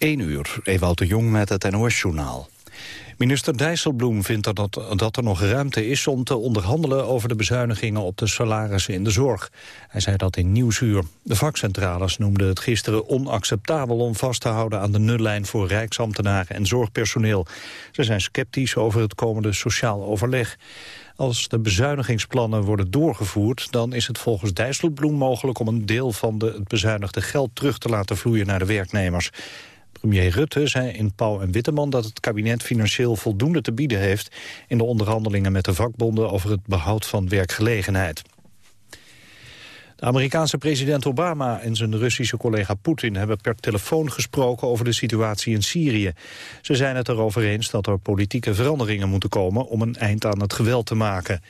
1 uur, Ewout de Jong met het NOS-journaal. Minister Dijsselbloem vindt dat, dat er nog ruimte is om te onderhandelen over de bezuinigingen op de salarissen in de zorg. Hij zei dat in Nieuwsuur. De vakcentrales noemden het gisteren onacceptabel om vast te houden aan de nullijn voor rijksambtenaren en zorgpersoneel. Ze zijn sceptisch over het komende sociaal overleg. Als de bezuinigingsplannen worden doorgevoerd... dan is het volgens Dijsselbloem mogelijk om een deel van de, het bezuinigde geld terug te laten vloeien naar de werknemers. Premier Rutte zei in Pauw en Witteman dat het kabinet financieel voldoende te bieden heeft in de onderhandelingen met de vakbonden over het behoud van werkgelegenheid. De Amerikaanse president Obama en zijn Russische collega Poetin hebben per telefoon gesproken over de situatie in Syrië. Ze zijn het erover eens dat er politieke veranderingen moeten komen om een eind aan het geweld te maken.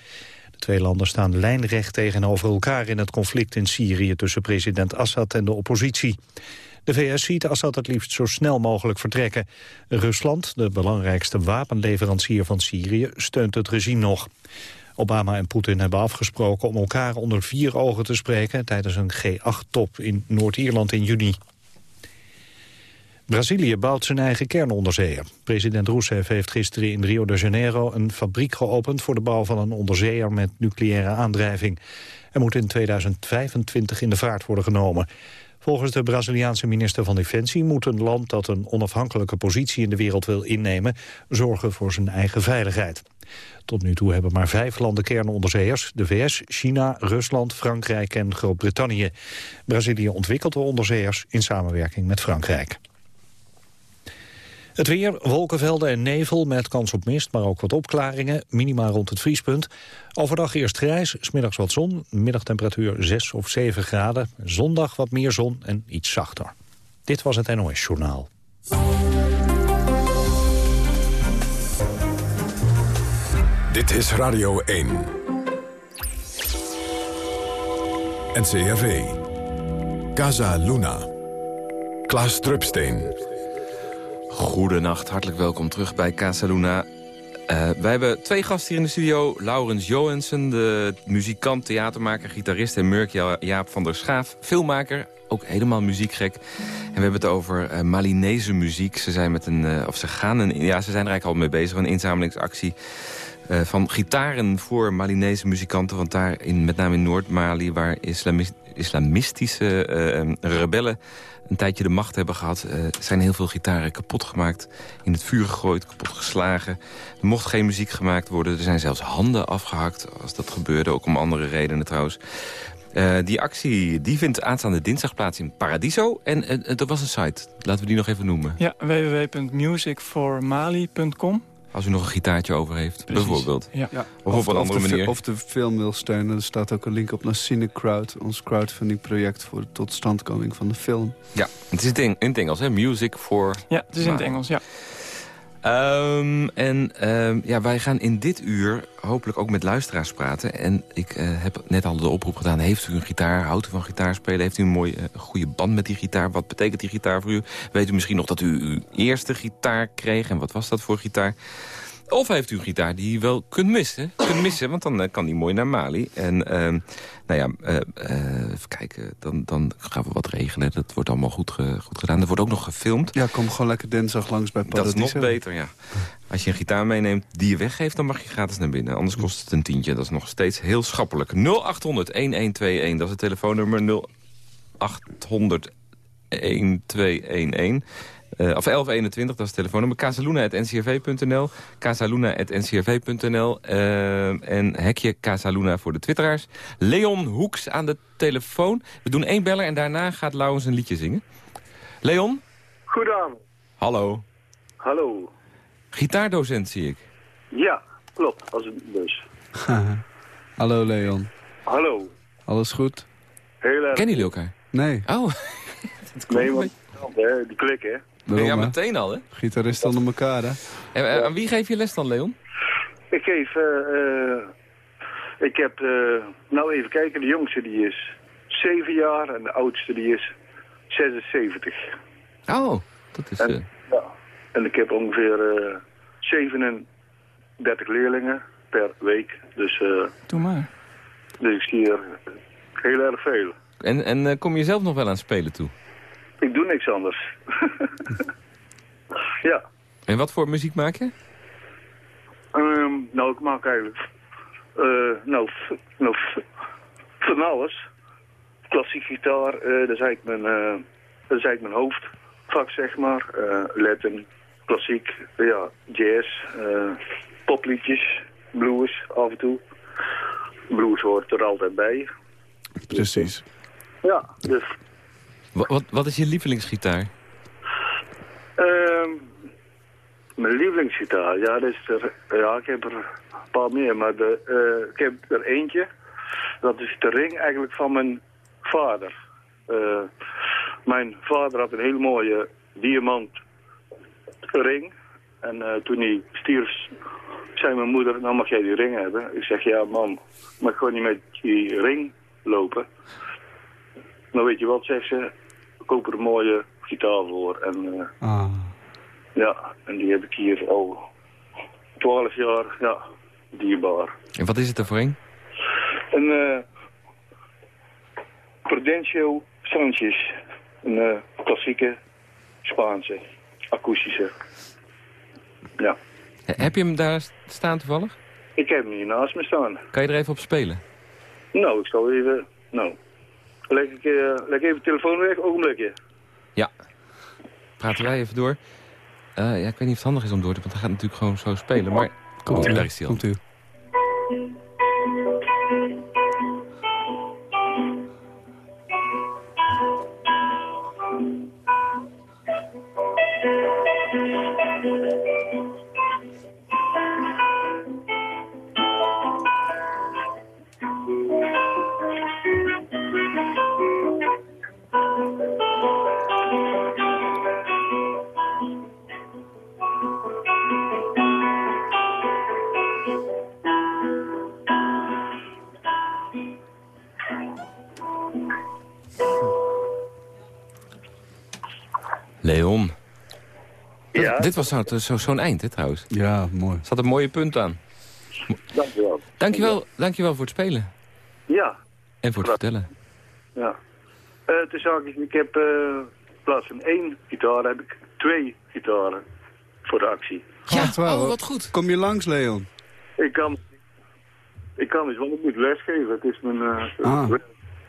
De twee landen staan lijnrecht tegenover elkaar in het conflict in Syrië tussen president Assad en de oppositie. De VS ziet Assad het liefst zo snel mogelijk vertrekken. Rusland, de belangrijkste wapenleverancier van Syrië, steunt het regime nog. Obama en Poetin hebben afgesproken om elkaar onder vier ogen te spreken... tijdens een G8-top in Noord-Ierland in juni. Brazilië bouwt zijn eigen kernonderzeeër. President Rousseff heeft gisteren in Rio de Janeiro een fabriek geopend... voor de bouw van een onderzeeër met nucleaire aandrijving. Er moet in 2025 in de vaart worden genomen. Volgens de Braziliaanse minister van Defensie moet een land dat een onafhankelijke positie in de wereld wil innemen zorgen voor zijn eigen veiligheid. Tot nu toe hebben maar vijf landen kernonderzeeërs. De VS, China, Rusland, Frankrijk en Groot-Brittannië. Brazilië ontwikkelt de onderzeeërs in samenwerking met Frankrijk. Het weer, wolkenvelden en nevel met kans op mist, maar ook wat opklaringen. Minima rond het vriespunt. Overdag eerst grijs, smiddags wat zon. Middagtemperatuur 6 of 7 graden. Zondag wat meer zon en iets zachter. Dit was het NOS Journaal. Dit is Radio 1. NCRV. Casa Luna. Klaas Drupsteen. Goedenacht, hartelijk welkom terug bij Casa Luna. Uh, wij hebben twee gasten hier in de studio. Laurens Johansen, de muzikant, theatermaker, gitarist... en Murk Jaap van der Schaaf, filmmaker, ook helemaal muziekgek. En we hebben het over uh, Malinese muziek. Ze, zijn met een, uh, of ze, gaan een, ja, ze zijn er eigenlijk al mee bezig, een inzamelingsactie... Uh, van gitaren voor Malinese muzikanten. Want daar, in, met name in Noord-Mali, waar islamistische rebellen een tijdje de macht hebben gehad... Uh, zijn heel veel gitaren kapot gemaakt, in het vuur gegooid, kapot geslagen. Er mocht geen muziek gemaakt worden. Er zijn zelfs handen afgehakt als dat gebeurde, ook om andere redenen trouwens. Die actie die vindt aanstaande dinsdag plaats in Paradiso. En uh, er was een site, laten we die nog even noemen. Ja, www.musicformali.com. Als u nog een gitaartje over heeft, bijvoorbeeld. Ja. Of, op een andere manier. Of de film wil steunen. Er staat ook een link op naar CineCrowd. Ons crowdfunding project voor de totstandkoming van de film. Ja, het is in het Engels, hè? Music for... Ja, het is in het Engels, ja. Um, en um, ja, wij gaan in dit uur hopelijk ook met luisteraars praten. En ik uh, heb net al de oproep gedaan. Heeft u een gitaar? Houdt u van gitaar spelen? Heeft u een mooie, uh, goede band met die gitaar? Wat betekent die gitaar voor u? Weet u misschien nog dat u uw eerste gitaar kreeg? En wat was dat voor gitaar? Of heeft u een gitaar die u wel kunt missen? Kunt missen, want dan uh, kan die mooi naar Mali. En uh, nou ja, uh, even kijken, dan, dan gaan we wat regelen. Dat wordt allemaal goed, ge, goed gedaan. Er wordt ook nog gefilmd. Ja, kom gewoon lekker dinsdag langs bij Paradiso. Dat is nog beter, ja. Als je een gitaar meeneemt die je weggeeft, dan mag je gratis naar binnen. Anders kost het een tientje. Dat is nog steeds heel schappelijk. 0800-1121, dat is het telefoonnummer 0800 1211. Uh, of 1121, dat is het telefoonnummer. casaluna.ncrv.nl. casaluna.ncrv.nl. Uh, en hekje Casaluna voor de twitteraars. Leon Hoeks aan de telefoon. We doen één beller en daarna gaat Laurens een liedje zingen. Leon? Goedaan. Hallo. Hallo. Gitaardocent zie ik. Ja, klopt. Als een dus. Hallo Leon. Hallo. Alles goed? Heel erg. Kennen jullie elkaar? Nee. Oh. nee, want die klik, hè? Ja, meteen al, hè? Gitaristen onder elkaar, hè? En, aan wie geef je les dan, Leon? Ik geef... Uh, ik heb... Uh, nou, even kijken. De jongste die is 7 jaar en de oudste die is 76. Oh, dat is... En, uh... ja, en ik heb ongeveer 37 leerlingen per week. Dus... Doe maar. Dus ik zie er heel erg veel. En, en kom je zelf nog wel aan spelen toe? Ik doe niks anders. ja. En wat voor muziek maak je? Ehm, nou, ik maak eigenlijk... eh, nou, nou van alles. Klassiek gitaar, eh, dat is eigenlijk mijn, eh, dat is eigenlijk mijn hoofdvak, zeg maar. Latin, klassiek, ja, jazz, popliedjes, blues af en toe. Blues hoort er altijd bij. Precies. Ja, dus... Wa- Wat, wat is je lievelingsgitaar? Ehm, mijn lievelingsgitaar, ja, dat is er, ja, ik heb er een paar meer, maar eh, ik heb er eentje. Dat is de ring eigenlijk van mijn vader. Eh, mijn vader had een hele mooie diamant ring. En eh, toen hij stierf, zei mijn moeder, nou mag jij die ring hebben. Ik zeg, ja mam, mag ik gewoon niet met die ring lopen? Nou weet je wat, zegt ze, koop er een mooie gitaar voor. En eh, Ah. ja, en die heb ik hier al 12 jaar, ja, dierbaar. En wat is het ervoor een? Een eh Prudencio Sanchez, een eh, klassieke Spaanse, akoestische. Ja, He- Heb je hem daar staan toevallig? ik heb hem hier naast me staan. Kan je er even op spelen? Nou, ik zal even, nou, leg ik, eh, leg even de telefoon weg, ogenblikje. Ja. Praten wij even door. Eh, ja, ik weet niet of het handig is om door te, want hij gaat natuurlijk gewoon zo spelen. Maar Komt u. daar is hij al. Komt u. Dit was zo'n zo, zo'n eind, hè, trouwens. Ja, mooi. Er zat een mooie punt aan. Dankjewel. Dankjewel, dankjewel voor het spelen. Ja, En voor het vertellen. ja. Eh toen zag ik, ik heb eh, in plaats van één gitaar, heb ik twee gitaren voor de actie. Ja, Echt waar, oh, wat goed. Kom je langs, Leon? Ik kan, ik kan dus, want ik moet lesgeven. Het is mijn... eh, Ah.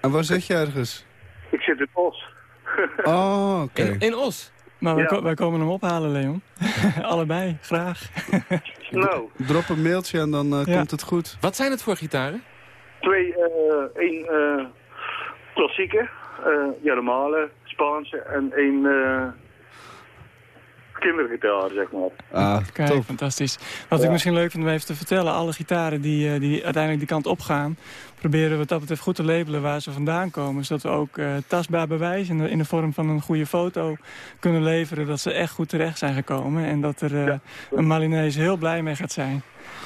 En waar zit je ergens? Ik zit in Os. Oh, oké. In, in Os. Maar wij, Ja. ko- wij komen hem ophalen, Leon. Allebei, graag. nou, Drop een mailtje en dan eh, Ja. komt het goed. Wat zijn het voor gitaren? twee, eh één eh, klassieke, eh ja, normale, Spaanse en één eh kindergitaar, zeg maar. Ah, Kijk, top. fantastisch. Wat ik misschien leuk vind om even te vertellen... alle gitaren die, eh, die uiteindelijk die kant op gaan... proberen we wat dat betreft goed te labelen waar ze vandaan komen. Zodat we ook eh, tastbaar bewijs in de, in de vorm van een goede foto kunnen leveren... dat ze echt goed terecht zijn gekomen. En dat er eh, een Malinese heel blij mee gaat zijn.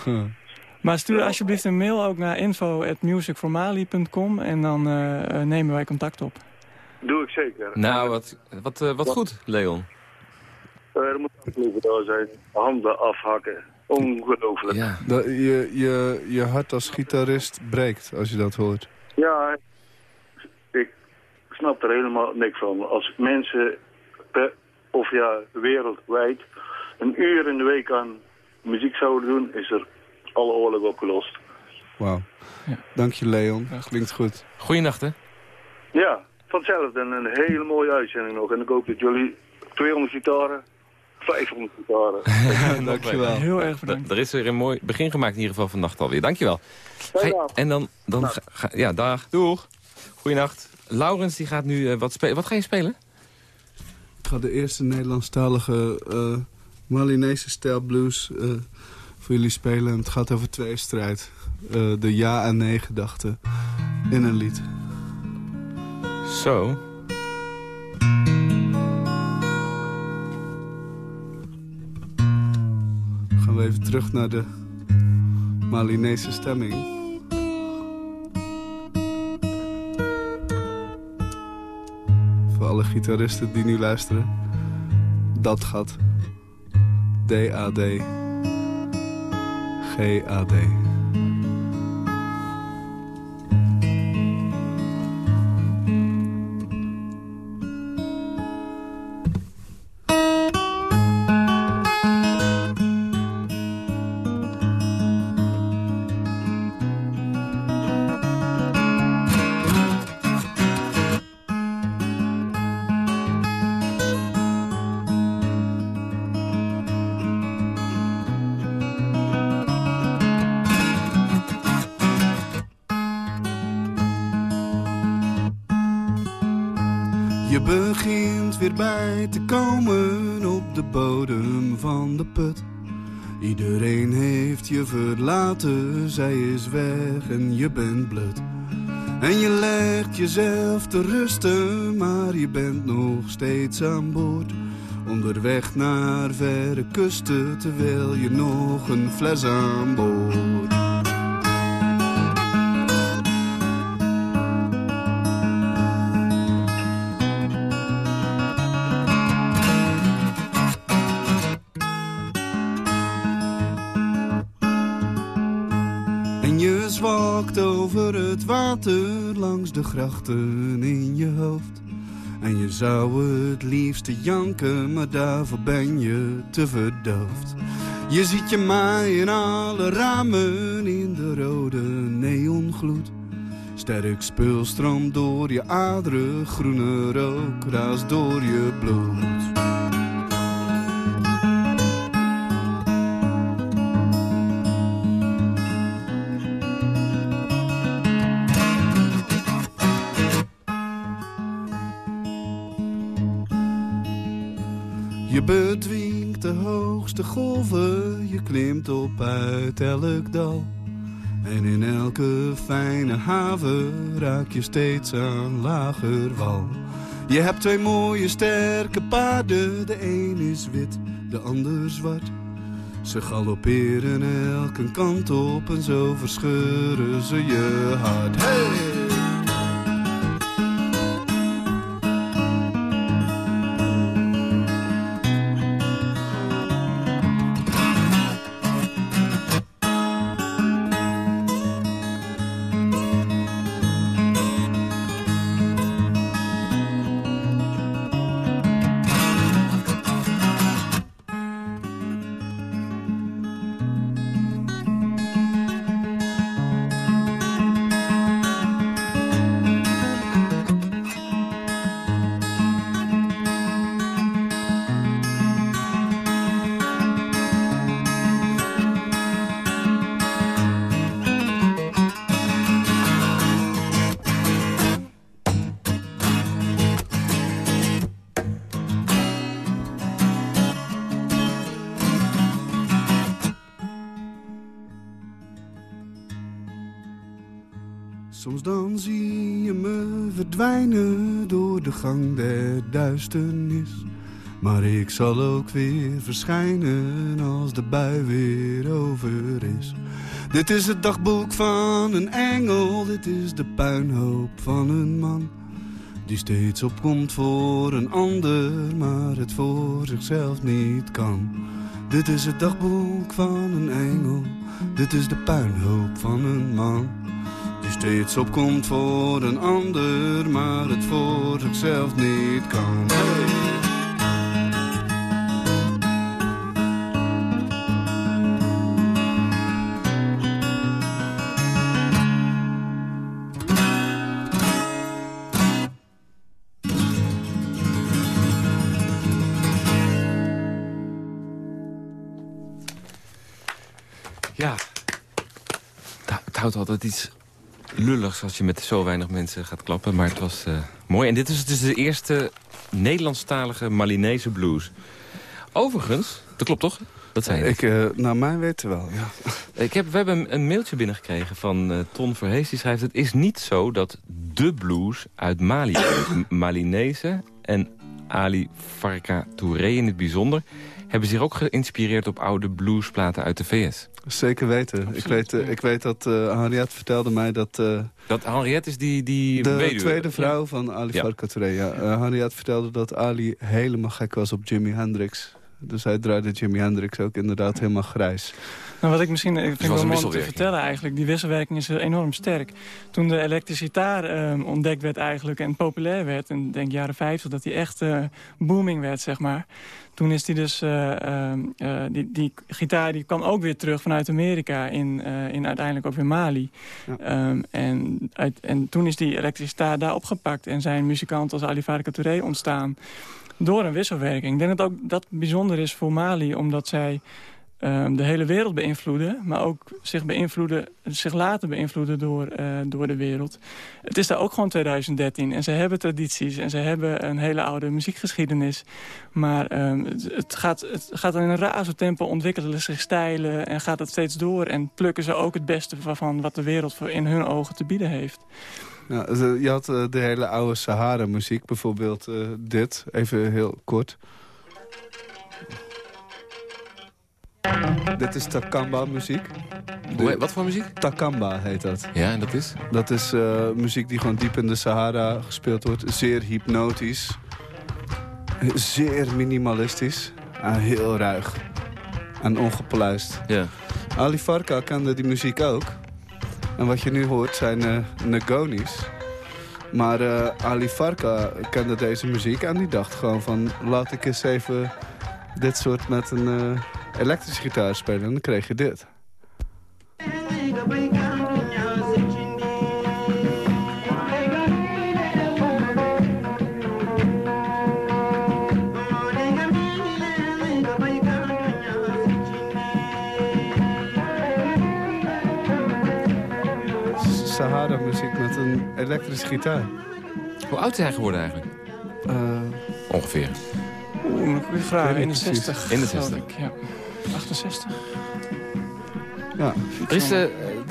Huh. Maar stuur alsjeblieft een mail ook naar info.musicformali.com... en dan nemen wij contact op. Doe ik zeker. Nou, wat, wat, eh, wat goed, Leon. Eh, er moet daar zijn. Handen afhakken. Ongelooflijk. Ja, Ja. Dat, je, je, je hart als gitarist breekt als je dat hoort. ik snap er helemaal niks van. Als mensen, per, of ja, wereldwijd, een uur in de week aan muziek zouden doen, is er alle oorlog opgelost. Wauw. Ja. Dank je, Leon. Ja, goed. Klinkt goed. Goeienacht, hè? Ja, vanzelfde. En een hele mooie uitzending nog. En ik hoop dat jullie 200 gitaren, 500 gitaren. Dank je wel. Heel erg bedankt. Er is weer een mooi begin gemaakt in ieder geval vannacht alweer. Dankjewel. Ga en dan... dan ga, ga- ja, dag. Doeg. Goeienacht. Laurens die gaat nu eh, wat spelen. Wat ga je spelen? Ik ga de eerste Nederlandstalige eh Malinese stijl blues eh, voor jullie spelen. En het gaat over tweestrijd. Eh de ja- en nee-gedachte in een lied. Zo. Even terug naar de Malinese stemming. Voor alle gitaristen die nu luisteren. Dat gaat. D-A-D. G-A-D. begint zij is weg en je bent blut. En je legt jezelf te rusten, maar je bent nog steeds aan boord. Onderweg naar verre kusten, terwijl je nog een fles aan boord. In je hoofd. En je zou het liefste janken, maar daarvoor ben je te verdoofd. Je ziet je mij in alle ramen in de rode neongloed. Sterk spul stroomt door je aderen, groene rook raast door je bloed. Hoogste golven, je klimt op uit elk dal. En in elke fijne haven raak je steeds aan lager wal. Je hebt twee mooie sterke paarden, de een is wit, de ander zwart. Ze galopperen elke kant op en zo verscheuren ze je hart. Hey! Soms dan zie je me verdwijnen door de gang der duisternis. Maar ik zal ook weer verschijnen als de bui weer over is. Dit is het dagboek van een engel, dit is de puinhoop van een man. Die steeds opkomt voor een ander, maar het voor zichzelf niet kan. Dit is het dagboek van een engel, dit is de puinhoop van een man. Steeds opkomt voor een ander, maar het voor zichzelf niet kan. Ja, het houdt altijd iets lulligs als je met zo weinig mensen gaat klappen. Maar het was eh, mooi. En dit is dus de eerste Nederlandstalige Malinese blues. Overigens, dat klopt toch? Dat zei je. Ik, eh, naar mijn weten wel, ja. Ik heb, we hebben een, mailtje binnengekregen van eh, Ton Verhees. Die schrijft, het is niet zo dat de blues uit Mali. Malinese en Ali Farka Touré in het bijzonder... hebben zich ook geïnspireerd op oude bluesplaten uit de VS. Zeker weten. ik, weet, eh, ik weet dat uh, Henriette vertelde mij dat... eh, Dat Henriette is die, die de weduwe. tweede vrouw Ja. van Ali Ja. Ja. Henriette vertelde dat Ali helemaal gek was op Jimi Hendrix. Dus hij draaide Jimi Hendrix ook inderdaad helemaal grijs. Nou, wat ik misschien ik vind wel mooi om te vertellen eigenlijk. Die wisselwerking is enorm sterk. Toen de elektricitaar ehm, ontdekt werd eigenlijk en populair werd... in denk jaren 50, dat die echt eh, booming werd, zeg maar. Toen is die dus... eh, ehm, eh, die, die gitaar die kwam ook weer terug vanuit Amerika in, eh, in uiteindelijk ook weer Mali. Ja. Ehm, en, uit, en toen is die elektricitaar daar opgepakt... en zijn muzikanten als Ali Farka Touré ontstaan door een wisselwerking. Ik denk dat ook dat bijzonder is voor Mali, omdat zij ehm, de hele wereld beïnvloeden... maar ook zich, beïnvloeden, zich laten beïnvloeden door, uh, door de wereld. Het is daar ook gewoon 2013 en ze hebben tradities... en ze hebben een hele oude muziekgeschiedenis. Maar um, het, gaat, het gaat in een razend tempo ontwikkelen zich stijlen... en gaat het steeds door en plukken ze ook het beste van wat de wereld in hun ogen te bieden heeft. Nou, je had uh, de hele oude Sahara-muziek, bijvoorbeeld uh, dit, even heel kort. Dit is Takamba-muziek. Wat voor muziek? Takamba heet dat. Ja, en dat is? Dat is uh, muziek die gewoon diep in de Sahara gespeeld wordt. Zeer hypnotisch. Zeer minimalistisch. En heel ruig. En ongepluist. Ja. Ali Farka kende die muziek ook. En wat je nu hoort zijn uh, Negonis. Maar uh, Ali Farka kende deze muziek en die dacht gewoon van... laat ik eens even dit soort met een uh, elektrische gitaar spelen. En dan kreeg je dit. Elektrische gitaar. Hoe oud is hij geworden eigenlijk? Uh, Ongeveer. Oeh, een goede vraag. 61. 61. Ja. 68. Ja. Er is, uh,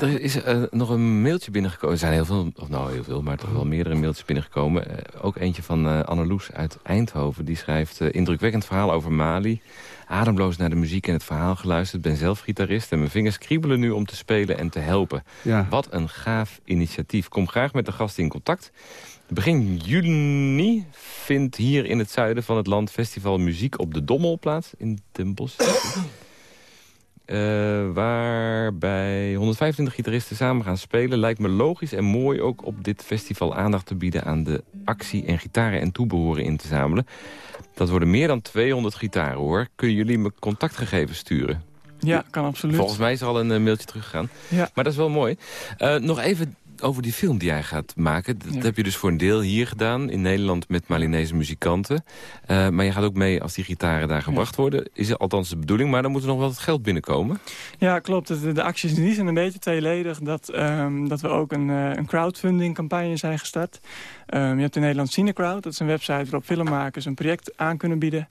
er is uh, nog een mailtje binnengekomen. Er zijn heel veel, of nou heel veel, maar toch wel meerdere mailtjes binnengekomen. Uh, ook eentje van Anneloes uit Eindhoven. Die schrijft indrukwekkend verhaal over Mali. Ademloos naar de muziek en het verhaal geluisterd. Ben zelf gitarist en mijn vingers kriebelen nu om te spelen en te helpen. Ja. Wat een gaaf initiatief. Kom graag met de gasten in contact. Begin juni vindt hier in het zuiden van het land festival Muziek op de Dommel plaats. In Den Bosch. Uh, waarbij 125 gitaristen samen gaan spelen... lijkt me logisch en mooi ook op dit festival aandacht te bieden... aan de actie en gitaren en toebehoren in te zamelen. Dat worden meer dan 200 gitaren, hoor. Kunnen jullie me contactgegevens sturen? Ja, kan absoluut. Volgens mij is er al een uh, mailtje teruggegaan. Ja. Maar dat is wel mooi. Uh, nog even over die film die jij gaat maken. Dat Ja. heb je dus voor een deel hier gedaan. In Nederland met Malinese muzikanten. Uh, maar je gaat ook mee als die gitaren daar gebracht worden. Is het althans de bedoeling. Maar dan moet er nog wel wat geld binnenkomen. Ja, klopt. De, de acties die zijn een beetje tweeledig. Dat, um, dat we ook een, uh, een crowdfunding campagne zijn gestart. Um, je hebt in Nederland Cinecrowd. Dat is een website waarop filmmakers een project aan kunnen bieden.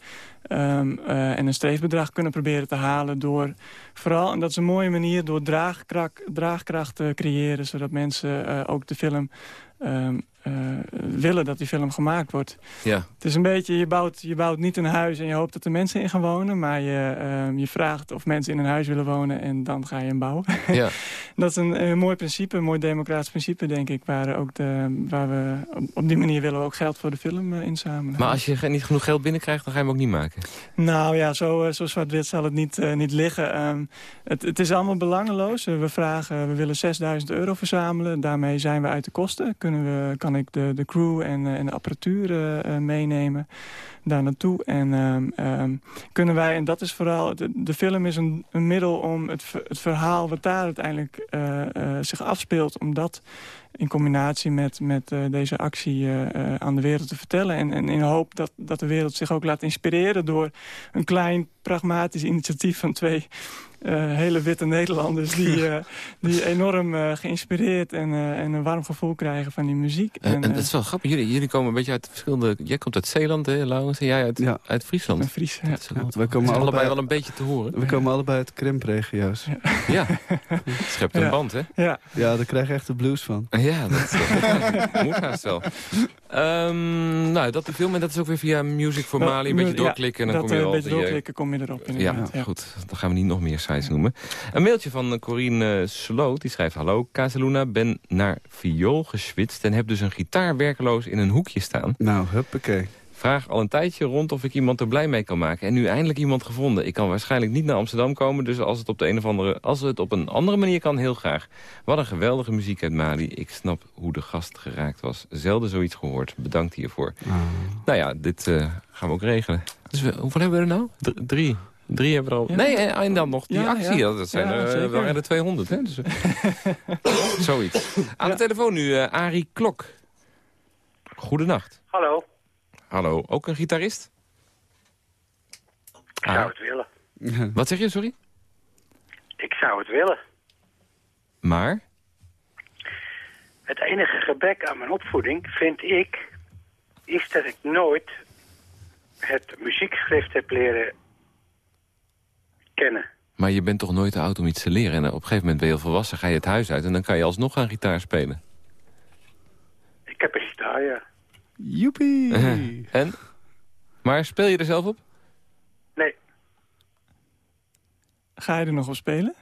Um, uh, en een streefbedrag kunnen proberen te halen door vooral, en dat is een mooie manier, door draagkracht, draagkracht te creëren. Zodat mensen uh, ook de film uh, willen dat die film gemaakt wordt. Ja. Het is een beetje, je bouwt, je bouwt niet een huis en je hoopt dat er mensen in gaan wonen. Maar je, uh, je vraagt of mensen in een huis willen wonen en dan ga je hem bouwen. Ja. dat is een, een, mooi principe, een mooi democratisch principe denk ik. Waar, ook de, waar we, op, die manier willen we ook geld voor de film uh, inzamelen. Maar als je niet genoeg geld binnenkrijgt, dan ga je hem ook niet maken? Nou ja, zo, zo zwart-wit zal het niet, uh, niet liggen. Um, het, het is allemaal belangeloos. we vragen, we willen 6000 euro verzamelen. Daarmee zijn we uit de kosten. Kunnen we, kan ik de, de crew en, en de apparatuur uh, meenemen daar naartoe. En um, um, kunnen wij, en dat is vooral, de, film is een, een middel om het, het verhaal wat daar uiteindelijk zich afspeelt, om dat in combinatie met, met uh, deze actie uh, aan de wereld te vertellen. En, en in hoop dat, dat de wereld zich ook laat inspireren door een klein pragmatisch initiatief van twee uh, hele witte Nederlanders... die, uh, die enorm uh, geïnspireerd en, en een warm gevoel krijgen van die muziek. En, en dat is wel grappig. Jullie, jullie komen een beetje uit verschillende... Jij komt uit Zeeland, hè, Laurens? En jij uit, ja. uit Friesland. Fries, ja. ja, we komen allebei, allebei wel een beetje te horen. We komen allebei uit krimpregio's. Ja, ja. schept een ja. band, hè? Ja. ja, daar krijg je echt de blues van. Ja, dat, moet haast wel. Um, nou, dat de film, en dat is ook weer via Music for Mali. Een beetje doorklikken en dan dat, kom je Een al beetje doorklikken kom je erop. Ja, ja, goed. Dan gaan we niet nog meer sites noemen. Een mailtje van Corine Sloot. Die schrijft... Hallo, Casaluna. Ben naar viool geswitst en heb dus een gitaar werkeloos in een hoekje staan. Nou, huppakee. Vraag al een tijdje rond of ik iemand er blij mee kan maken. En nu eindelijk iemand gevonden. Ik kan waarschijnlijk niet naar Amsterdam komen. Dus als het op, de een of andere, als het op een andere manier kan, heel graag. Wat een geweldige muziek uit Mali. Ik snap hoe de gast geraakt was. Zelden zoiets gehoord. Bedankt hiervoor. Oh. Nou ja, dit uh, gaan we ook regelen. Dus we, hoeveel hebben we er nou? D drie. Drie hebben we er al. Ja. Nee, en dan nog die ja, actie. Ja. Dat zijn er uh, de 200. Hè? Dus, zoiets. Aan de telefoon nu, uh, Arie Klok. Goedenacht. Hallo. Hallo, ook een gitarist? Ik zou het willen. Wat zeg je, sorry? zou het willen. Maar? Het enige gebrek aan mijn opvoeding, vind ik, is dat ik nooit het muziekschrift heb leren kennen. Maar je bent toch nooit te oud om iets te leren? En op een gegeven moment ben je heel volwassen, ga je het huis uit... en dan kan je alsnog gaan gitaar spelen. Ik heb een gitaar, ja. Joepie! en? Maar speel je er zelf op? Nee. Ga je er nog op spelen?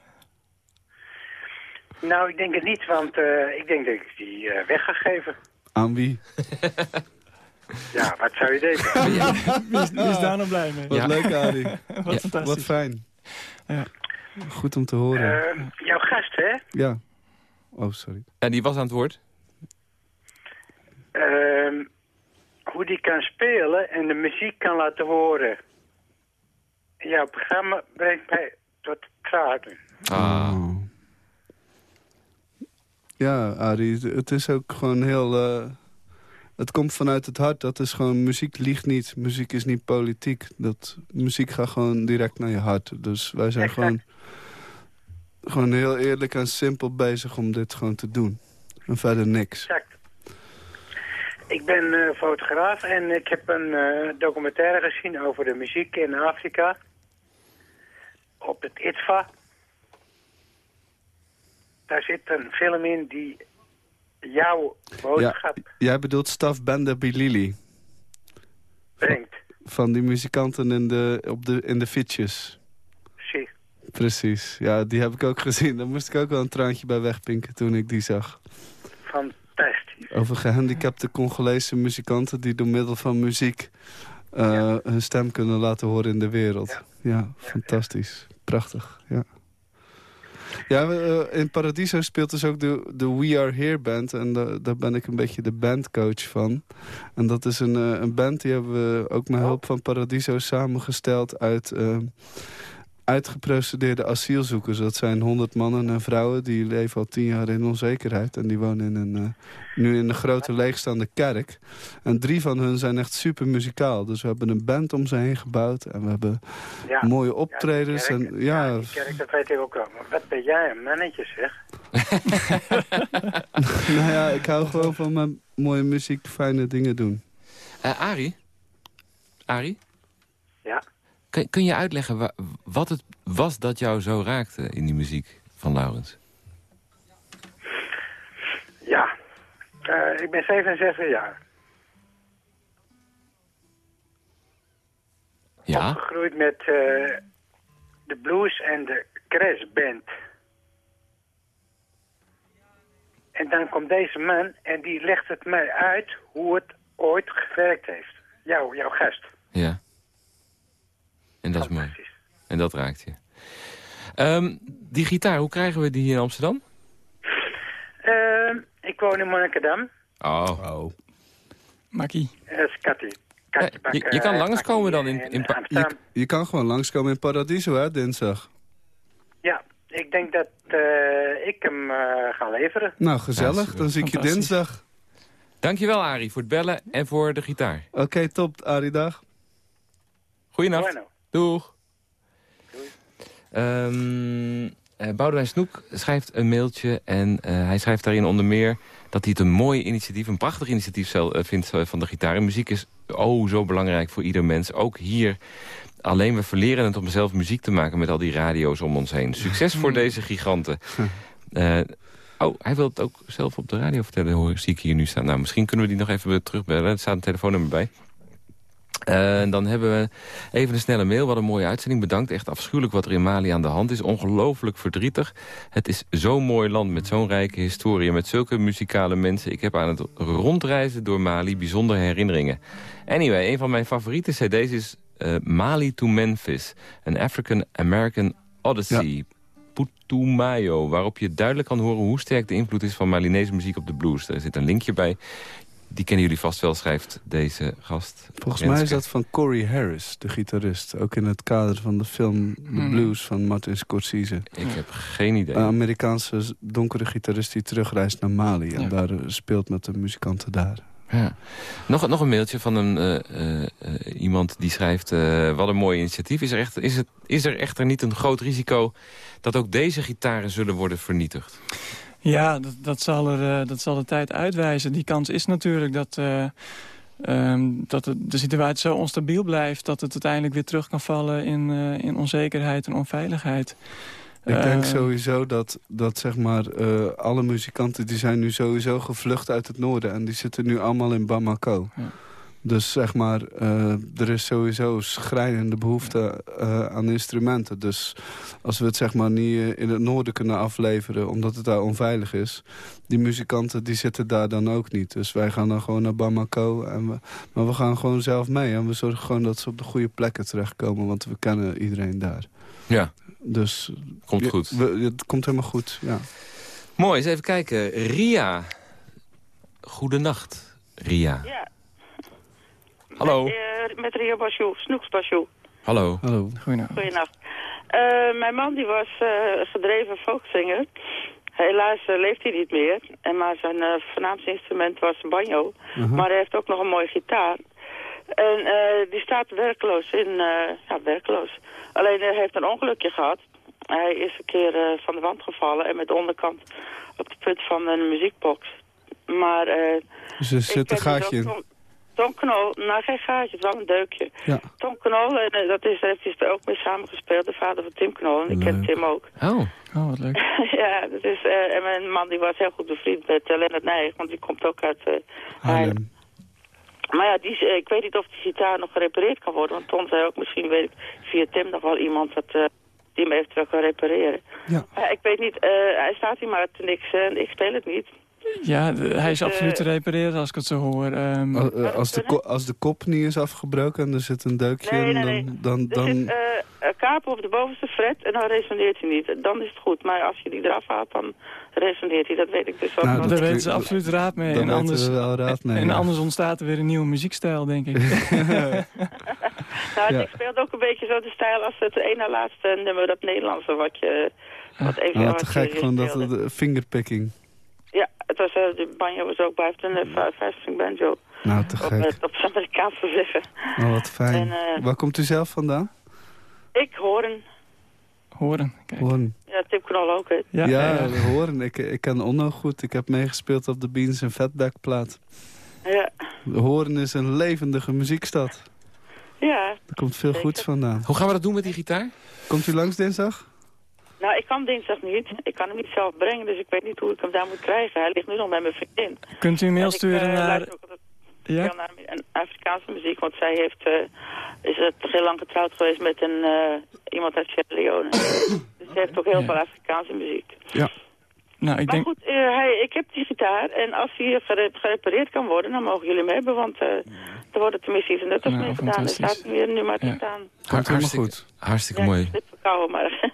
Nou, ik denk het niet, want eh, ik denk dat ik die eh, weg ga geven. Aan wie? Ja, wat zou je denken? Wie is, wie is daar nou blij mee? Wat leuk, Arie. Wat fantastisch. Wat fijn. Ja. Goed om te horen. Eh, jouw gast, hè? ja. Oh, sorry. Ja, die was aan het woord. Ehm, hoe die kan spelen en de muziek kan laten horen. Jouw programma brengt mij tot tranen. Ah. Oh. Ja, Arie, het- is ook gewoon heel... eh, het komt vanuit het hart. Dat is gewoon, muziek liegt niet. Muziek is niet politiek. Dat, muziek gaat gewoon direct naar je hart. Dus wij zijn Exact. gewoon, gewoon heel eerlijk en simpel bezig om dit gewoon te doen. En verder niks. Exact. Ik ben eh, fotograaf en ik heb een eh, documentaire gezien over de muziek in Afrika. Op het ITVA. Daar zit een film in die jouw boodschap Jij bedoelt Staf Bender Bilili. brengt. Van die muzikanten in de, op de, in de fietsjes. Zie. Precies. Ja, die heb ik ook gezien. Daar moest ik ook wel een traantje bij wegpinken toen ik die zag. Fantastisch. Over gehandicapte Congolese muzikanten... die door middel van muziek eh, hun stem kunnen laten horen in de wereld. Ja, fantastisch. Prachtig, ja. Ja, eh, in Paradiso speelt dus ook de, de We Are Here band. En da- daar ben ik een beetje de bandcoach van. En dat is een, eh, een band die hebben we ook met hulp van Paradiso samengesteld uit... uitgeprocedeerde asielzoekers. Dat zijn honderd mannen en vrouwen die leven al tien jaar in onzekerheid. En die wonen in een, eh, nu in een grote leegstaande kerk. En drie van hun zijn echt super muzikaal. Dus we hebben een band om ze heen gebouwd. En we hebben Ja. mooie optredens. Ja, die en, ja, ja, die kerk, dat weet ik ook wel. Maar wat ben jij een mannetje, zeg. nou ja, ik hou gewoon van mijn mooie muziek, fijne dingen doen. Eh Arie? Arie? Kun, kun je uitleggen wa- wat het was dat jou zo raakte in die muziek van Laurens? Ja. Eh, ik ben 67 jaar. Ja? Opgegroeid met eh, de blues en de Crash Band. En dan komt deze man en die legt het mij uit hoe het ooit gewerkt heeft. Jou, jouw gast. Ja. En dat is mooi. En dat raakt je. Ehm, die gitaar, hoe krijgen we die hier in Amsterdam? Eh, ik woon in Monnikendam. Oh. Makkie. Dat is Katty. Eh, je, je kan langskomen dan in, in Je, je kan gewoon langskomen in Paradiso, hè, dinsdag. Ja, ik denk dat eh, ik hem eh, ga leveren. Nou, gezellig. Dan zie ik je dinsdag. Dankjewel Arie voor het bellen en voor de gitaar. Oké, top. Arie, dag. Goeienacht. Bueno. Doeg. Ehm eh, Boudewijn Snoek schrijft een mailtje en eh, hij schrijft daarin onder meer... dat hij het een mooi initiatief, een prachtig initiatief eh, vindt van de gitaar. En muziek is oh zo belangrijk voor ieder mens, ook hier. Alleen we verleren het om zelf muziek te maken met al die radio's om ons heen. Succes voor deze giganten. Eh, oh, hij wil het ook zelf op de radio vertellen, hoor, zie ik hier nu staan. Nou, misschien kunnen we die nog even terugbellen. Er staat een telefoonnummer bij. En dan hebben we even een snelle mail. Wat een mooie uitzending. Bedankt. Echt afschuwelijk wat er in Mali aan de hand is. Ongelooflijk verdrietig. Het is zo'n mooi land met zo'n rijke historie... en met zulke muzikale mensen. Ik heb aan het rondreizen door Mali bijzondere herinneringen. Anyway, een van mijn favoriete cd's is eh, Mali to Memphis. Een African-American Odyssey. Putumayo, waarop je duidelijk kan horen hoe sterk de invloed is van Malinese muziek op de blues. Er zit een linkje bij. Die kennen jullie vast wel, schrijft deze gast. Volgens mij is dat van Corey Harris, de gitarist. Ook in het kader van de film The Hmm. Blues van Martin Scorsese. Ik heb geen idee. Een Amerikaanse donkere gitarist die terugreist naar Mali. En Ja. daar eh, speelt met de muzikanten daar. Ja. Nog, nog een mailtje van een, uh, uh, iemand die schrijft... wat een mooi initiatief. Is er, echt, is, het, is er echter niet een groot risico... dat ook deze gitaren zullen worden vernietigd? Ja, dat, dat, zal, er, dat zal de tijd uitwijzen. Die kans is natuurlijk dat... Um, dat de, de, situatie zo onstabiel blijft... dat het uiteindelijk weer terug kan vallen in, uh, in onzekerheid en onveiligheid. Ik denk sowieso dat, dat zeg maar, uh, alle muzikanten... die zijn nu sowieso gevlucht uit het noorden... en die zitten nu allemaal in Bamako. Ja. Dus zeg maar, uh, er is sowieso schrijnende behoefte uh, aan instrumenten. Dus als we het zeg maar niet in het noorden kunnen afleveren... omdat het daar onveilig is... die muzikanten die zitten daar dan ook niet. Dus wij gaan dan gewoon naar Bamako. En we, maar we gaan gewoon zelf mee. En we zorgen gewoon dat ze op de goede plekken terechtkomen. Want we kennen iedereen daar. Ja. Dus komt goed. We, het komt helemaal goed, ja. Mooi, eens even kijken. Ria. Goedenacht, Ria. Ja. Hallo. Met, uh, met Ria Basjoe, Snoeks Basjoe. Hallo. Hallo. Goedenacht. Goedenacht. Uh, mijn man die was uh, gedreven folkzanger. Helaas leeft hij niet meer. En maar zijn voornaamste instrument was een banjo. -huh. Maar hij heeft ook nog een mooie gitaar. En die staat werkloos in... ja, werkloos. Alleen hij heeft een ongelukje gehad. Hij is een keer uh, van de wand gevallen en met de onderkant op de put van een muziekbox. Maar... Uh, dus er zit een gaatje in? Tom, Tom Knol, nou geen gaatje, het is wel een deukje. Ja. Tom Knol, en uh, dat is, daar heeft hij ook mee samengespeeld, de vader van Tim Knol. En ik ken Tim ook. Oh, oh wat leuk. ja, dat is, uh, en mijn man die was heel goed bevriend met uh, Lennart Nijg, want die komt ook uit uh, Haarlem. Maar ja, die, ik weet niet of die gitaar nog gerepareerd kan worden. Want Ton zei ook, misschien weet ik via Tim nog wel iemand dat, uh, die hem eventueel kan repareren. Ja. Uh, ik weet niet, uh, hij staat hier maar te niks en ik speel het niet. Ja, de, hij is absoluut te repareren als ik het zo hoor. Um, als, als, de als de kop niet is afgebroken en er zit een deukje nee, in, nee, nee. dan... dan, dan... Er zit een kaap op de bovenste fret en dan resoneert hij niet. Dan is het goed, maar als je die eraf haalt, dan resoneert hij. Dat weet ik dus ook Nou, nog. daar dat- weten ze absoluut raad mee. En anders, we wel raad mee, en ja. anders ontstaat er weer een nieuwe muziekstijl, denk ik. Nou, Ja. ik speelde ook een beetje zo de stijl als het ene laatste nummer, dat Nederlandse, wat je... Wat even, Ah, wat te gek, van dat de fingerpicking. Ja, het was, eh, de banjo was ook bij een uh, fasting banjo. Nou, te Op, gek. het- op zijn Amerikaans te zeggen. Oh, wat fijn. En, eh, Waar komt u zelf vandaan? Ik horen. Horen. Kijk. Hoorn. Ja, Tim Knol ook, hè. Ja, Ja, ja, ja. Hoorn. Ik, ik ken Onno goed. Ik heb meegespeeld op de Beans en Fatback plaat. Ja, Hoorn is een levendige muziekstad. ja. Er komt veel Zeker. goeds vandaan. Hoe gaan we dat doen met die gitaar? Komt u langs dinsdag? Nou, ik kan dinsdag niet. Ik kan hem niet zelf brengen, dus ik weet niet hoe ik hem daar moet krijgen. Hij ligt nu nog bij mijn vriendin. Kunt u een mail ik, sturen eh, naar... luister ook altijd Ja, naar een Afrikaanse muziek, want zij heeft, eh, is het heel lang getrouwd geweest met een, eh, iemand uit Sierra Leone. dus ze heeft ook heel Ja. veel Afrikaanse muziek. nou, ik maar denk... goed, eh, hij, ik heb die gitaar en als die gere- gerepareerd kan worden, dan mogen jullie hem hebben, want eh, er wordt tenminste iets nuttigs Nou, mee gedaan. Er fantastisch. staat hier nu maar te Ja. staan. Komt helemaal hartstikke, goed. hartstikke Ja, mooi. ik verkouden, maar...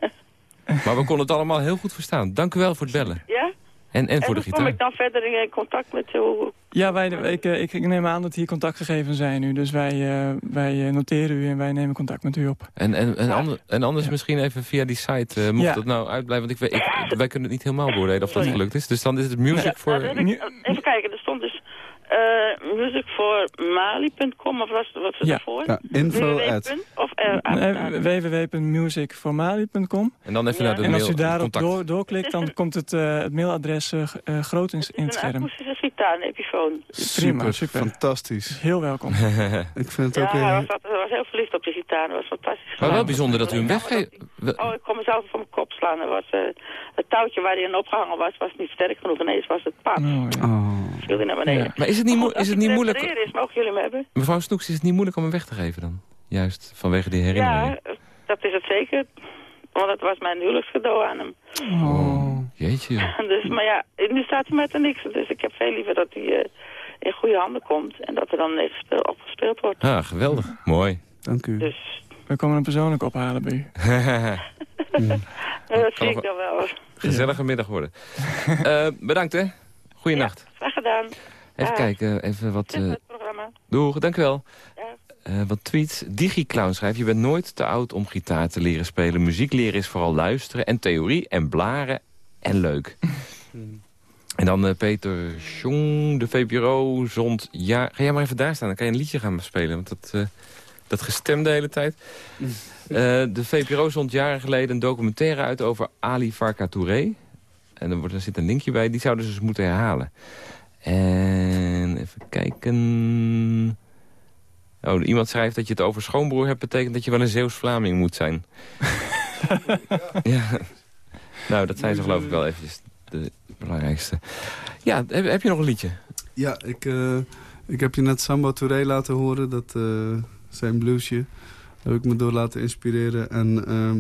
Maar we konden het allemaal heel goed verstaan. Dank u wel voor het bellen. ja? En, en voor en de hoe kom gitaar. ik dan verder in contact met hoe... Ja, wij, ik, eh, ik, ik neem aan dat hier contactgegevens zijn nu. Dus wij, eh, wij eh, noteren u en wij nemen contact met u op. En, en, en, ander- en anders Ja. misschien even via die site, mocht Ja. dat nou uitblijven. Want ik, weet- ik, wij kunnen het niet helemaal beoordelen of dat gelukt is. Dus dan is het music voor... Ik- even kijken, er stond dus uh, music Mali.com of was wat was Ja. ervoor? Ja, info www. at. Of uh, Nee, www.musicformali.com En dan even Ja. naar de En als u daarop door, doorklikt, dan komt het, eh, het mailadres eh, eh, groot in, in het Het is een scherm. gitaar, een epifoon. Prima, super. Fantastisch. Heel welkom. Ik vind het Ja, ook hij heel... was, altijd- hij was heel verliefd op die gitaar. Dat was fantastisch. Maar wel bijzonder dat u hem weggeeft. Oh, ik kon mezelf van mijn kop slaan. Er was, eh, het touwtje waar hij in opgehangen was, was niet sterk genoeg. Ineens was het paap. Oh, ja. Oh. Viel hij naar beneden. Ja. Maar is het niet, Maar moe- goed, is het niet moeilijk... is, mogen jullie hem hebben? Mevrouw Snoeks, is het niet moeilijk om hem weg te geven dan? Juist, vanwege die herinneringen. Ja, dat is het zeker. Want dat was mijn huwelijkscadeau aan hem. Oh. Jeetje. Dus, maar ja, nu staat hij met er niks. Dus ik heb veel liever dat hij eh, in goede handen komt. En dat er dan even speel, opgespeeld wordt. Ah, geweldig. Mooi. Dank u. Dus We komen hem persoonlijk ophalen bij u. dat zie ik dan wel. Gezellige middag worden. Eh, bedankt, hè. Goeienacht. Graag gedaan. Even kijken, even wat... Eh is het programma. doeg, dank u wel. Ja. Eh, wat tweets. DigiClown schrijft, je bent nooit te oud om gitaar te leren spelen. Muziek leren is vooral luisteren en theorie en blaren en leuk. En dan uh, Peter Jong, de VPRO, zond... Ja, ga jij maar even daar staan, dan kan je een liedje gaan spelen. Want dat, uh, dat gestemd de hele tijd. Uh, de VPRO zond jaren geleden een documentaire uit over Ali Farka Touré. En er, wordt, er zit een linkje bij, die zouden ze dus moeten herhalen. En even kijken... Oh, iemand schrijft dat je het over schoonbroer hebt... betekent dat je wel een Zeeuws-Vlaming moet zijn. ja. Nou, dat zijn ze geloof ik wel eventjes de belangrijkste. Ja, heb, heb je nog een liedje? Ja, ik, uh, ik heb je net Samba Touré laten horen. Dat uh, zijn bluesje. Daar heb ik me door laten inspireren. En uh,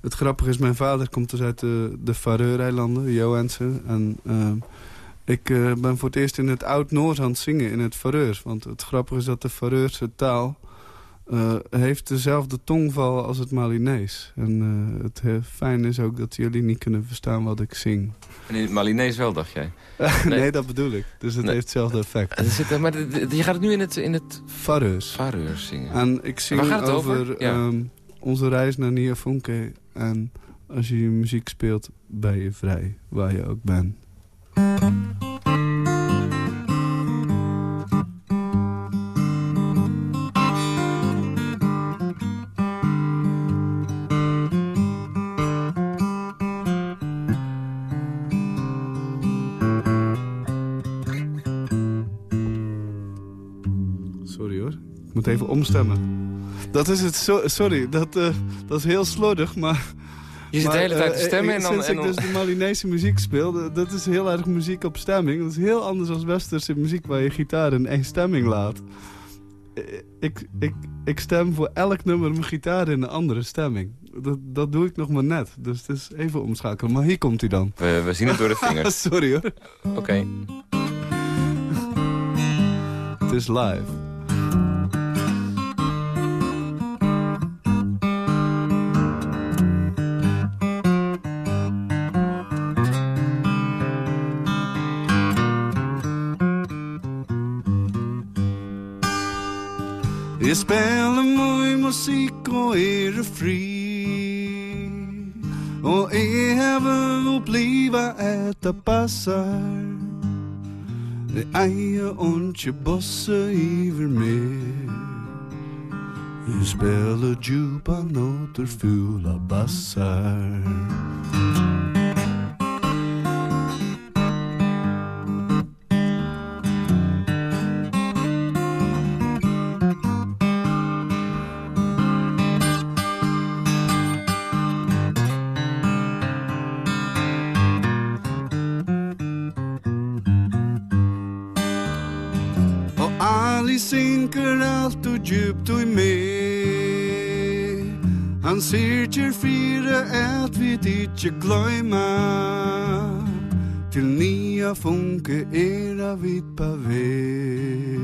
het grappige is, mijn vader komt dus uit de, de Faroe-eilanden, Johansen. En ik uh, ben voor het eerst in het Oud-Noors aan het zingen, in het Faroeurs. Want het grappige is dat de Faroese taal uh, heeft dezelfde tongval als het Malinees. En uh, het fijn is ook dat jullie niet kunnen verstaan wat ik zing. En in het Malinees wel, dacht jij? nee. nee, dat bedoel ik. Dus het nee. heeft hetzelfde effect. Zit, maar je gaat het nu in het, in het... Faroes. Faroes zingen. En ik zing over, over? Ja. Um, onze reis naar Niafunke. En als je je muziek speelt, ben je vrij, waar je ook bent. Even omstemmen. Dat is het, so sorry, dat, uh, dat is heel slordig, maar... Je zit de hele tijd te stemmen en dan... Sinds en dan... ik dus de Malinese muziek speel, dat is heel erg muziek op stemming. Dat is heel anders dan westerse muziek waar je gitaar in één stemming laat. Ik, ik, ik stem voor elk nummer mijn gitaar in een andere stemming. Dat, dat doe ik nog maar net. Dus het is even omschakelen. Maar hier komt hij dan. We, we zien het door de vingers. Sorry hoor. Oké. Okay. Het is live. Spiller mye musikk og er fri. Har oppleva at det passar. Det eier ikke bosse iver mer. Jeg spiller djupa noter fulla bassar. trykker fire at vi ikke gløyma. Til nia funke era vi på vei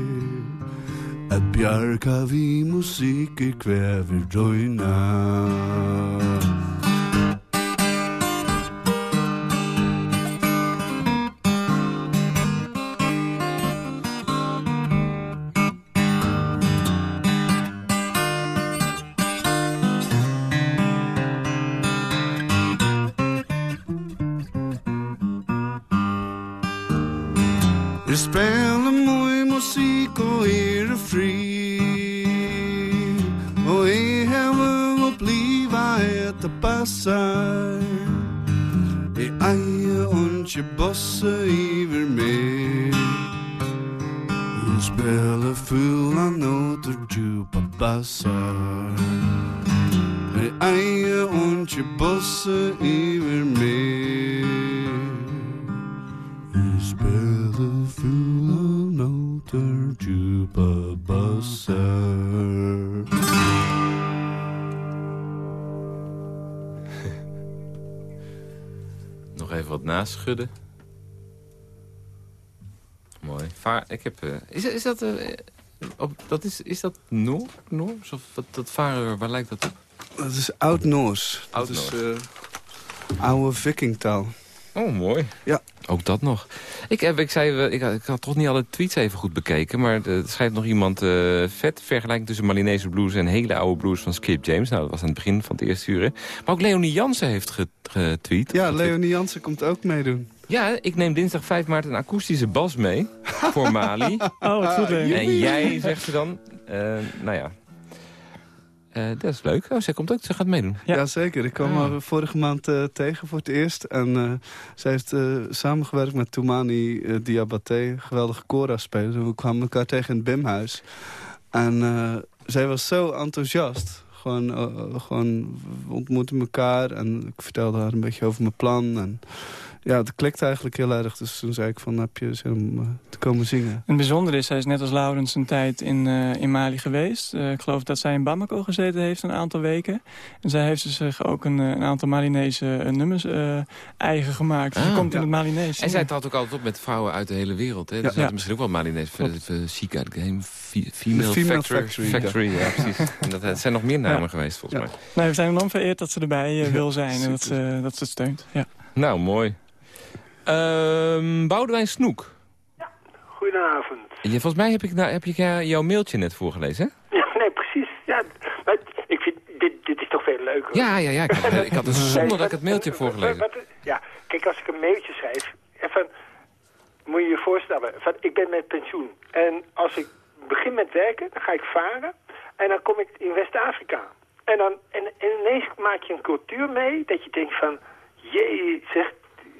At bjarka vi musik i kvever døgna. Jeg spiller mye musikk og er fri. Jeg har oppleva at det passar Jeg eier ikke bosse iver mer spiller fulla noter djupa bassar wat naschudden. Mooi. Vaar, ik heb, uh, is, is dat... Uh, op, dat is, is dat Noor? Noors? Of wat, dat varen, waar lijkt dat op? Dat is Oud-Noors. Oud dat is uh, oude vikingtaal. Oh, mooi. Ja. Ook dat nog. Ik, heb, ik, zei, ik, ik had toch niet alle tweets even goed bekeken... maar er schrijft nog iemand uh, vet vergelijking tussen Malinese blues... en hele oude blues van Skip James. Nou, dat was aan het begin van het eerste uur. Maar ook Leonie Jansen heeft getweet. Ja, Leonie Jansen komt ook meedoen. Ja, ik neem dinsdag 5 maart een akoestische bas mee voor Mali. Oh, wat goed, hè? En jij, zegt ze dan, eh, nou ja, eh, dat is leuk. Oh, zij komt ook, ze gaat meedoen. Ja. Jazeker, ik kwam Ah. haar vorige maand eh, tegen voor het eerst. En eh, zij heeft eh, samengewerkt met Toumani Diabaté, een geweldige Cora-speler. We kwamen elkaar tegen in het Bimhuis. En eh, zij was zo enthousiast. Gewoon, gewoon, we ontmoetten elkaar en ik vertelde haar een beetje over mijn plan. En ja, het klikte eigenlijk heel erg. Dus toen zei ik van, heb je zin om eh, te komen zingen? Het bijzondere is, hij is net als Laurens een tijd in, eh, in Mali geweest. Eh, ik geloof dat zij in Bamako gezeten heeft een aantal weken. En zij heeft dus zich ook een, een aantal Malinese nummers eh, eigen gemaakt. Dus ze Ah. komt in het Malinees. En zij trad ook altijd op met vrouwen uit de hele wereld. Hè? Ja. zaten Ja. misschien ook wel Malinese de Game Fe- Female, Female Factory. Factory, Factory, ja, precies. En dat het zijn nog meer namen Ja. geweest, volgens Ja. mij. Nee, we zijn enorm vereerd dat ze erbij wil zijn en dat ze, dat ze het steunt. Ja. Nou, mooi. Ehm Boudewijn Snoek. Goedenavond. Je, volgens mij heb ik, nou, heb ik ja, jouw mailtje net voorgelezen, hè? Ja, nee, precies. Ja, maar ik vind, dit, dit is toch veel leuker. Ja, ja, ja. Ik had, ik had het zonder dat ik het mailtje heb voorgelezen. Ja, kijk, als ik een mailtje schrijf, even, moet je je voorstellen, van, ik ben met pensioen. En als ik begin met werken, dan ga ik varen en dan kom ik in West-Afrika. En, dan, en, en ineens maak je een cultuur mee dat je denkt van, jee, zeg,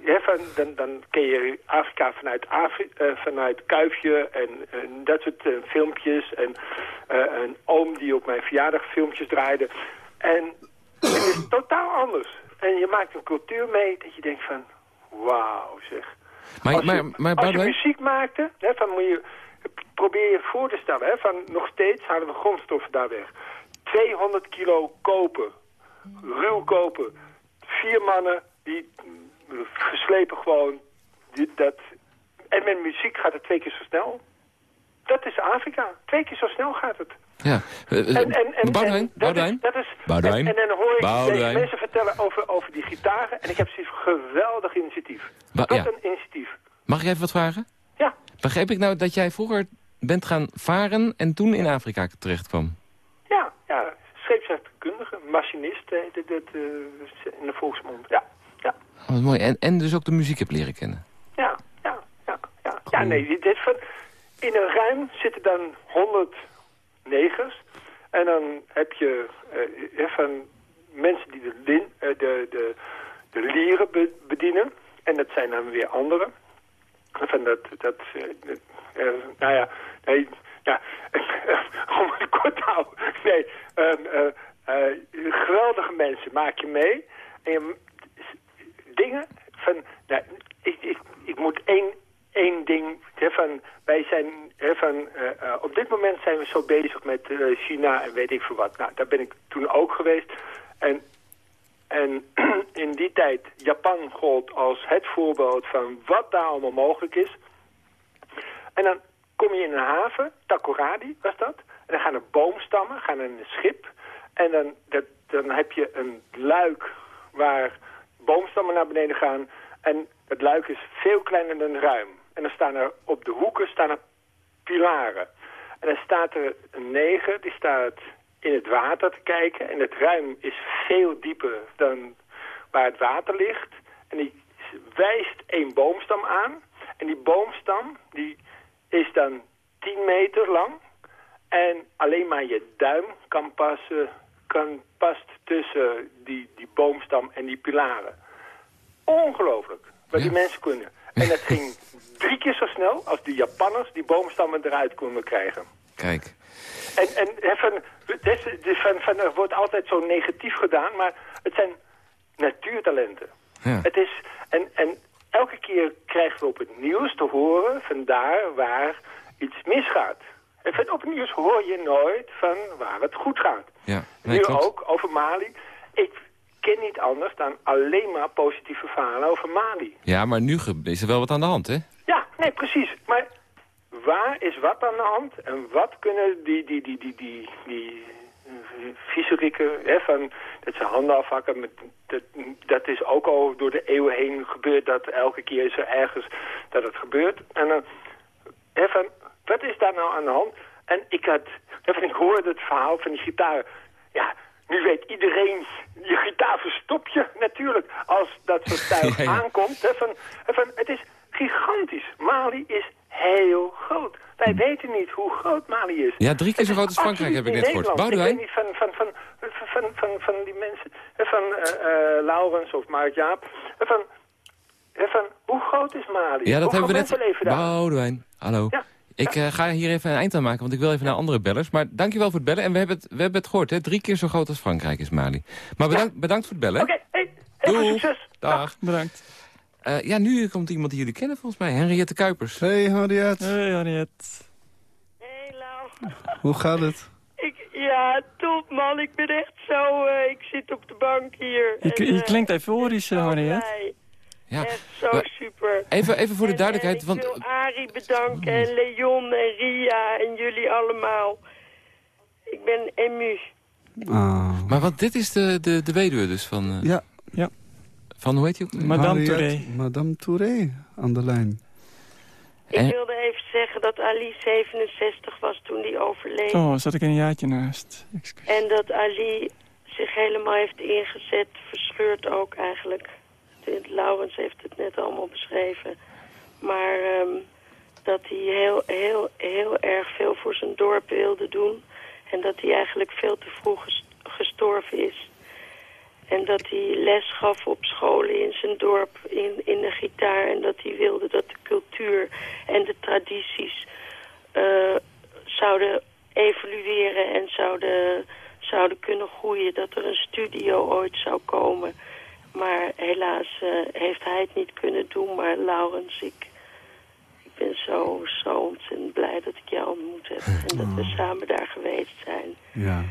hè, van, dan, dan ken je Afrika vanuit, Afri eh, vanuit Kuifje en, en dat soort eh, filmpjes. En eh, een oom die op mijn verjaardag filmpjes draaide. En het is totaal anders. En je maakt een cultuur mee dat je denkt van, wauw zeg. Maar, Als je, maar, maar als je muziek maakte, hè, van moet je, probeer je voor te stellen, hè, van nog steeds halen we grondstoffen daar weg. 200 kilo kopen, ruw kopen, vier mannen die mm, verslepen gewoon die, dat. En met muziek gaat het twee keer zo snel. Dat is Afrika. Twee keer zo snel gaat het. Ja. En, en, en, Boudewijn, en dat Boudewijn. Is, dat is, Boudewijn. En, en dan hoor ik Boudewijn. mensen vertellen over, over die gitaren. En ik heb zoiets geweldig initiatief. Ba- Wat ja. een initiatief. Mag ik even wat vragen? Ja. Begreep ik nou dat jij vroeger bent gaan varen en toen in Afrika terecht kwam? Ja, ja. Scheepsrechtkundige, machinist, het, eh, in de volksmond. Ja, wat mooi. En, en dus ook de muziek heb leren kennen. ja, ja, ja. Ja, ja nee, dit van... In een ruim zitten dan 100 negers. En dan heb je eh, van mensen die de, lin, eh, de, de, de lieren be- bedienen. En dat zijn dan weer anderen. Van dat, dat, eh, eh, nou ja, nee, ja, om het kort te houden. Nee, ehm, eh, eh, geweldige mensen maak je mee. En je, dingen van, nou, ik, ik, ik moet één, één ding, hè, van, wij zijn, eh, eh, op dit moment zijn we zo bezig met eh, China en weet ik veel wat. Nou, daar ben ik toen ook geweest. En, en in die tijd, Japan gold als het voorbeeld van wat daar allemaal mogelijk is. En dan kom je in een haven, Takoradi was dat. En dan gaan er boomstammen, gaan er een schip. En dan, dan heb je een luik waar boomstammen naar beneden gaan. En het luik is veel kleiner dan ruim. En dan staan er op de hoeken staan er pilaren. En dan staat er een neger, die staat in het water te kijken. En het ruim is veel dieper dan waar het water ligt. En die wijst één boomstam aan. En die boomstam die is dan 10 meter lang. En alleen maar je duim kan passen, kan, past tussen die, die boomstam en die pilaren. Ongelooflijk, wat die mensen kunnen. En dat ging drie keer zo snel als de Japanners die boomstammen eruit konden krijgen. Kijk. En, en van, van, van, er wordt altijd zo negatief gedaan, maar het zijn natuurtalenten. Ja. Het is, en, en elke keer krijgen we op het nieuws te horen van daar waar iets misgaat. En van op het nieuws hoor je nooit van waar het goed gaat. Ja. Nee, nu klopt. ook over Mali. Ik ken niet anders dan alleen maar positieve verhalen over Mali. Ja, maar nu is er wel wat aan de hand, hè? Ja, nee, precies. Maar waar is wat aan de hand? En wat kunnen die, die, die, die, die, die eh, viezerikken, hè, van dat ze handen afhakken, met, dat, dat is ook al door de eeuwen heen gebeurd, dat elke keer is er ergens dat het gebeurt. En dan, hè, van, wat is daar nou aan de hand? En ik had, ik hoorde het verhaal van die gitaar. Ja, nu weet iedereen je daar verstop je natuurlijk als dat soort tuig aankomt. Hè, van, van, het is gigantisch. Mali is heel groot. Wij hm. weten niet hoe groot Mali is. Ja, drie keer zo groot als Frankrijk heb ik net gehoord. Boudewijn? Ik weet niet van, van, van, van, van, van die mensen, van uh, Laurens of Mark Jaap, van, van hoe groot is Mali? Ja, dat hebben we net... Boudewijn, hallo. Ja. Ik uh, ga hier even een eind aan maken, want ik wil even naar andere bellers. Maar dankjewel voor het bellen. En we hebben het, we hebben het gehoord, hè? drie keer zo groot als Frankrijk is Mali. Maar bedankt, ja. bedankt voor het bellen. Oké, okay, hey, heel veel succes. Dag. Bedankt. Uh, ja, nu komt iemand die jullie kennen volgens mij. Henriette Kuipers. Hey Henriette. Hey Henriette. Hey Lau. Hoe gaat het? Ik, ja, top man. Ik ben echt zo... Uh, ik zit op de bank hier. Je, en, je klinkt euforisch, Henriette. Ja. Echt zo super. Even, even voor de duidelijkheid. En, ik wil Arie bedanken en Leon en Ria en jullie allemaal. Ik ben emu. Ah. Maar wat, dit is de, de, de weduwe dus van... Uh, ja. ja. Van, hoe heet je ook? Madame Touré. Madame Touré aan de lijn. Ik wilde even zeggen dat Ali 67 was toen hij overleed. Oh, zat ik een jaartje naast. En dat Ali zich helemaal heeft ingezet, verscheurd ook eigenlijk. Laurens heeft het net allemaal beschreven. Maar um, dat hij heel, heel, heel erg veel voor zijn dorp wilde doen. En dat hij eigenlijk veel te vroeg gestorven is. En dat hij les gaf op scholen in zijn dorp in, in de gitaar. En dat hij wilde dat de cultuur en de tradities uh, zouden evolueren en zouden, zouden kunnen groeien. Dat er een studio ooit zou komen. Maar helaas uh, heeft hij het niet kunnen doen. Maar Laurens, ik, ik ben zo, zo ontzettend blij dat ik jou ontmoet heb. En dat we oh. samen daar geweest zijn. Ja.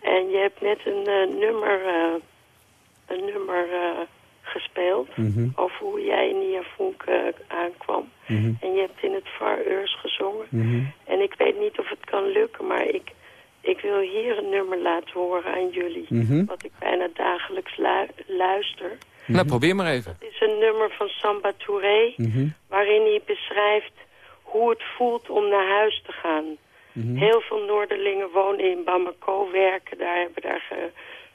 En je hebt net een uh, nummer, uh, een nummer gespeeld. Mm -hmm. Over hoe jij in Niafunk aankwam. Mm -hmm. En je hebt in het Far Earth gezongen. Mm -hmm. En ik weet niet of het kan lukken, maar ik ik wil hier een nummer laten horen aan jullie. Mhm. Wat ik bijna dagelijks luister. Nou, probeer maar even. Het is een nummer van Samba Touré. Mhm. Waarin hij beschrijft hoe het voelt om naar huis te gaan. Mhm. Heel veel Noorderlingen wonen in Bamako, werken daar, hebben daar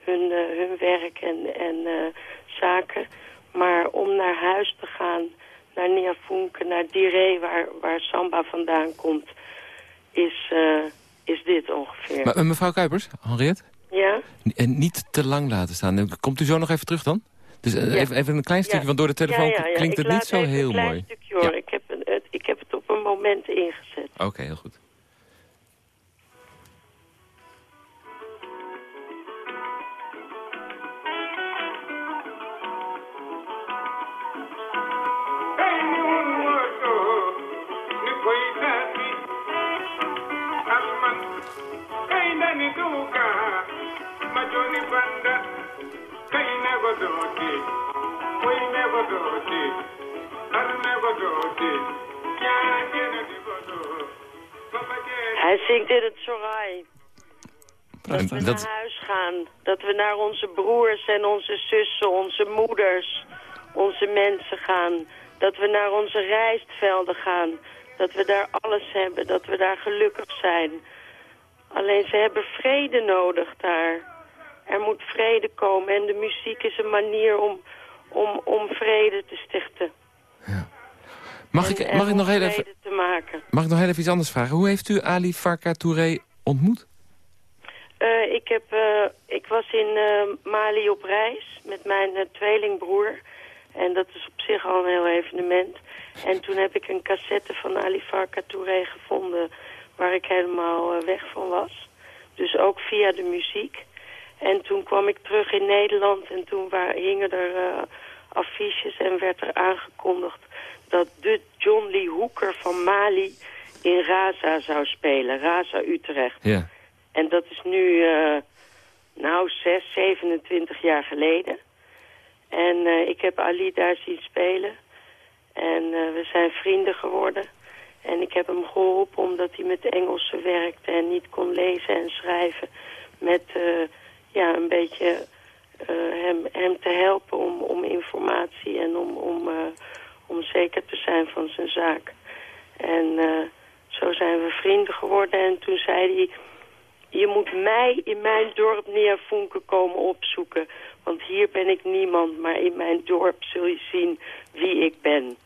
hun, uh, hun werk en, en uh, zaken. Maar om naar huis te gaan, naar Niafunke, naar Dire, waar, waar Samba vandaan komt, is... Uh, is dit ongeveer. Maar, eh, mevrouw Kuipers, Henriette? Ja? En niet te lang laten staan. Komt u zo nog even terug dan? Dus uh, even, even, een klein stukje, want door de telefoon klinkt het niet zo heel mooi. een stukje hoor. Ik, heb het, ik heb het op een moment ingezet. Oké, heel goed. Hij zingt in het Sorai. Dat we naar huis gaan. Dat we naar onze broers en onze zussen, onze moeders, onze mensen gaan. Dat we naar onze rijstvelden gaan. Dat we daar alles hebben. Dat we daar gelukkig zijn. Alleen ze hebben vrede nodig daar. Er moet vrede komen en de muziek is een manier om, om, om vrede te stichten. Ja. Mag, ik, mag ik nog heel even... Te maken. Mag ik nog heel even iets anders vragen? Hoe heeft u Ali Farka Touré ontmoet? Uh, ik, heb, uh, ik was in uh, Mali op reis met mijn tweelingbroer. En dat is op zich al een heel evenement. En toen heb ik een cassette van Ali Farka Touré gevonden waar ik helemaal weg van was. Dus ook via de muziek. En toen kwam ik terug in Nederland en toen waar, hingen er affiches en werd er aangekondigd dat de John Lee Hooker van Mali in Raza zou spelen. Raza Utrecht. Ja. En dat is nu, uh, nou, 6, 27 jaar geleden. En uh, ik heb Ali daar zien spelen. En we zijn vrienden geworden. En ik heb hem geholpen omdat hij met Engelsen werkte en niet kon lezen en schrijven. Met ja, een beetje hem, hem te helpen om, om informatie en om, om om zeker te zijn van zijn zaak. En uh, zo zijn we vrienden geworden. En toen zei hij, je moet mij in mijn dorp Neerfunken komen opzoeken. Want hier ben ik niemand, maar in mijn dorp zul je zien wie ik ben.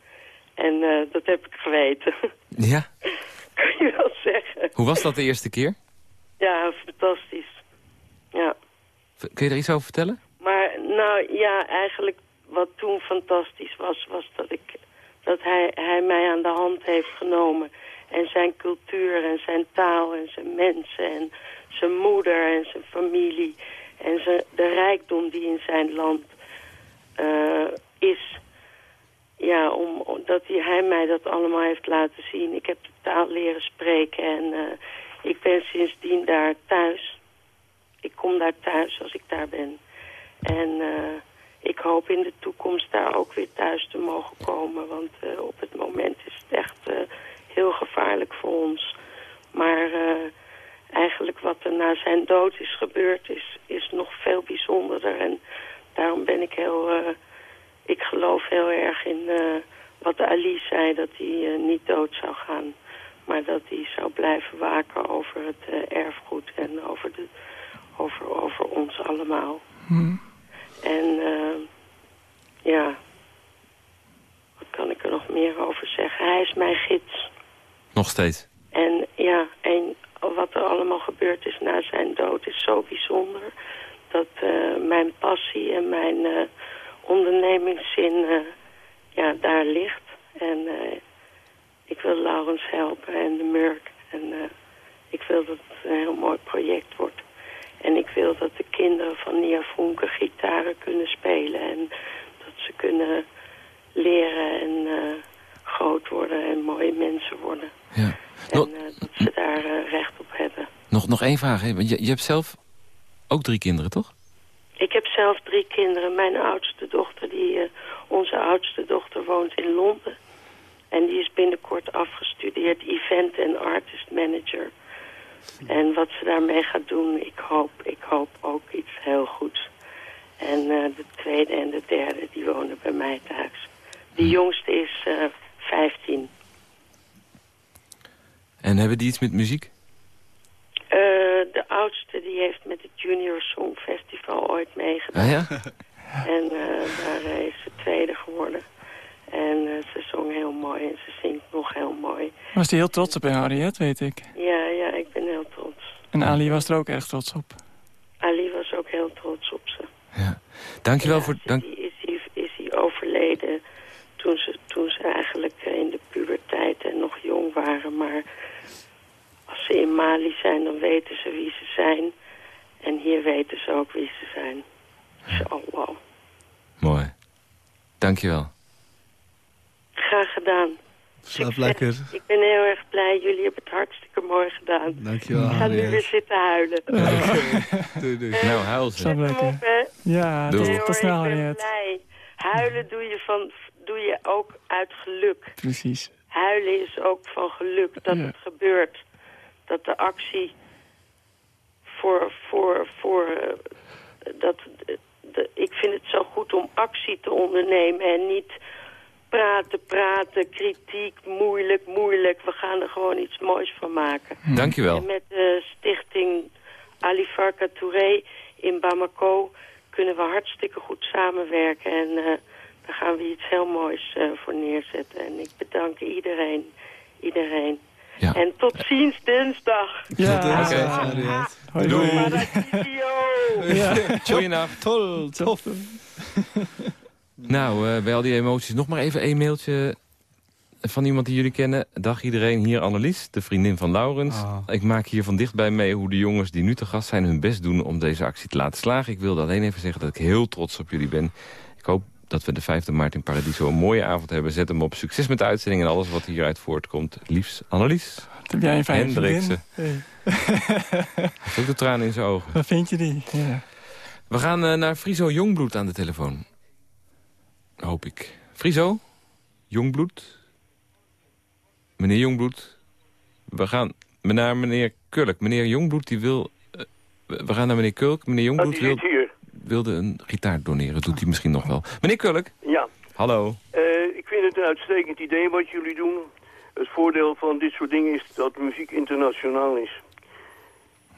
En eh, dat heb ik geweten. Ja? Kun je wel zeggen. Hoe was dat de eerste keer? Ja, fantastisch. Ja. Kun je er iets over vertellen? Maar nou ja, eigenlijk wat toen fantastisch was, was dat, ik, dat hij, hij mij aan de hand heeft genomen. En zijn cultuur en zijn taal en zijn mensen en zijn moeder en zijn familie. En zijn, de rijkdom die in zijn land eh, is. Ja, om, om- dat hij, mij dat allemaal heeft laten zien. Ik heb de taal leren spreken en eh, ik ben sindsdien daar thuis. Ik kom daar thuis als ik daar ben. En eh, ik hoop in de toekomst daar ook weer thuis te mogen komen. Want eh, op het moment is het echt heel gevaarlijk voor ons. Maar eigenlijk wat er na zijn dood is gebeurd is, is nog veel bijzonderder. En daarom ben ik heel... ik geloof heel erg in eh, wat Ali zei, dat hij eh, niet dood zou gaan. Maar dat hij zou blijven waken over het eh, erfgoed en over, de, over, over ons allemaal. En eh, ja, wat kan ik er nog meer over zeggen? Hij is mijn gids. Nog steeds. En ja, en wat er allemaal gebeurd is na zijn dood is zo bijzonder. Dat eh, mijn passie en mijn eh, ondernemingszin eh, ja, daar ligt. En eh, ik wil Laurens helpen en de Murk. En eh, ik wil dat het een heel mooi project wordt. En ik wil dat de kinderen van Nia Vonke gitaren kunnen spelen. En dat ze kunnen leren en groot worden en mooie mensen worden. Ja. En dat ze daar recht op hebben. nog, nog één vraag. Hè? Je, je hebt zelf ook drie kinderen, toch? Zelf drie kinderen. Mijn oudste dochter, die, eh, onze oudste dochter woont in Londen. En die is binnenkort afgestudeerd event en artist manager. En wat ze daarmee gaat doen, ik hoop, ik hoop ook iets heel goeds. En eh, de tweede en de derde, die wonen bij mij thuis. De jongste is eh 15. En hebben die iets met muziek? Eh, de oudste die heeft met het Junior Song Festival ooit meegedaan. Ah, ja? En eh, daar is ze tweede geworden. En eh, ze zong heel mooi en ze zingt nog heel mooi. Was hij heel trots op jou, Harriet, weet ik. Ja, ja, ik ben heel trots. En Ali was er ook erg trots op. Ali was ook heel trots op ze. Dankjewel Ja, voor... Dank... die is, die, is die overleden toen ze, toen ze eigenlijk in de puberteit en nog jong waren. Maar als ze in Mali zijn, dan weten ze wie ze zijn. En hier weten ze ook wie ze zijn. Inshallah. Mooi. Dankjewel. Graag gedaan. Slaap Succes. lekker. Ik ben heel erg blij. Jullie hebben het hartstikke mooi gedaan. Dankjewel, Ik ga nu weer zitten huilen. Doei, doei. Nou, huil ze. Slaap lekker. op. Ja, Doei. tot, Nee, snel, ik ben Harriet. blij. Huilen doe je, van, doe je ook uit geluk. Precies. Huilen is ook van geluk dat Ja. het gebeurt. Dat de actie voor... voor, voor eh, dat, de, ik vind het zo goed om actie te ondernemen en niet praten, praten, kritiek, moeilijk, moeilijk. We gaan er gewoon iets moois van maken. Dankjewel. En met de stichting Ali Farka Touré in Bamako kunnen we hartstikke goed samenwerken. En eh, daar gaan we iets heel moois eh, voor neerzetten. En ik bedank iedereen. Iedereen. Ja. En tot ziens dinsdag. Ja, Oké, Oké. Hoi, Doei. Goeienacht. Tol, tof. Nou, eh, bij al die emoties nog maar even een mailtje van iemand die jullie kennen. Dag iedereen, hier Annelies, de vriendin van Laurens. Ah. Ik maak hier van dichtbij mee hoe de jongens die nu te gast zijn... hun best doen om deze actie te laten slagen. Ik wilde alleen even zeggen dat ik heel trots op jullie ben. Ik hoop dat we de 5e maart in Paradiso een mooie avond hebben. Zet hem op. Succes met de uitzending en alles wat hieruit voortkomt. Liefs, Annelies. Wat heb jij een fijne Hendriksen. Hey. Heeft ook de tranen in zijn ogen. Waar vind je die? Ja. We gaan eh, naar Friso Jongbloed aan de telefoon. Hoop ik. Friso? Jongbloed? Meneer Jongbloed? We gaan naar meneer Kulk. Meneer Jongbloed die wil... eh, we gaan naar meneer Kulk. Meneer Jongbloed wil. Wilde een gitaar doneren. Doet hij misschien nog wel. Meneer Kulk? Ja. Hallo. Eh, ik vind het een uitstekend idee wat jullie doen. Het voordeel van dit soort dingen is dat muziek internationaal is.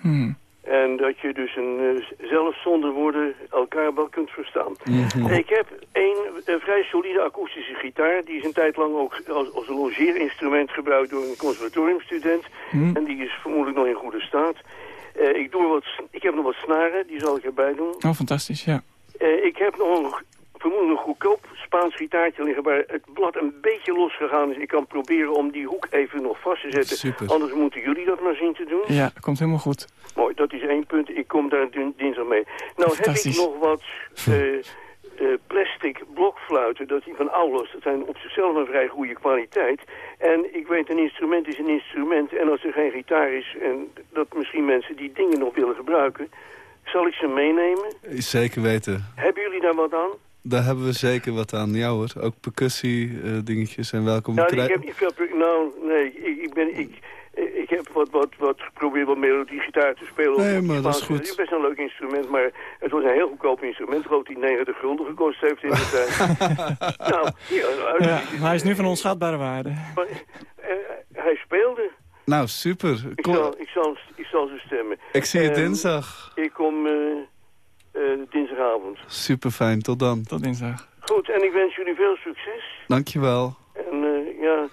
Hmm. En dat je dus een, uh, zelf zonder woorden elkaar wel kunt verstaan. Mhm. Ik heb één uh, vrij solide akoestische gitaar. Die is een tijd lang ook als, als een logeerinstrument gebruikt door een conservatoriumstudent. Hm. En die is vermoedelijk nog in goede staat. Uh, ik, doe wat, ik heb nog wat snaren, die zal ik erbij doen. Oh, fantastisch, ja. Uh, ik heb nog een vermoedelijk goedkoop Spaans gitaartje liggen... waar het blad een beetje losgegaan is. Ik kan proberen om die hoek even nog vast te zetten. Super. Anders moeten jullie dat maar zien te doen. Ja, komt helemaal goed. Mooi, dat is één punt. Ik kom daar dinsdag mee. Nou heb ik nog wat uh, uh, plastic blokfluiten. Dat die van Aulos. Dat zijn op zichzelf een vrij goede kwaliteit. En ik weet, een instrument is een instrument. En als er geen gitaar is... en dat misschien mensen die dingen nog willen gebruiken... zal ik ze meenemen? Zeker weten. Hebben jullie daar wat aan? Daar hebben we zeker wat aan. Ja hoor, ook percussie uh, dingetjes en welkom. Nou, ik heb niet veel... Nou, nee, ik, ik ben... Ik heb wat, wat, wat geprobeerd wat melodie gitaar te spelen. Nee, maar dat is goed. Het is best een leuk instrument, maar het was een heel goedkoop instrument. Ik geloof die 90 gulden gekost heeft in de tijd. nou, hier, ja, maar hij is nu van onschatbare waarde. Maar, uh, hij speelde. Nou, super. Ik zal, ik zal, ik zal ze stemmen. Ik zie je En dinsdag. Ik kom uh, dinsdagavond. Super fijn, tot dan. Tot dinsdag. Goed, en ik wens jullie veel succes. Dankjewel. En uh, ja,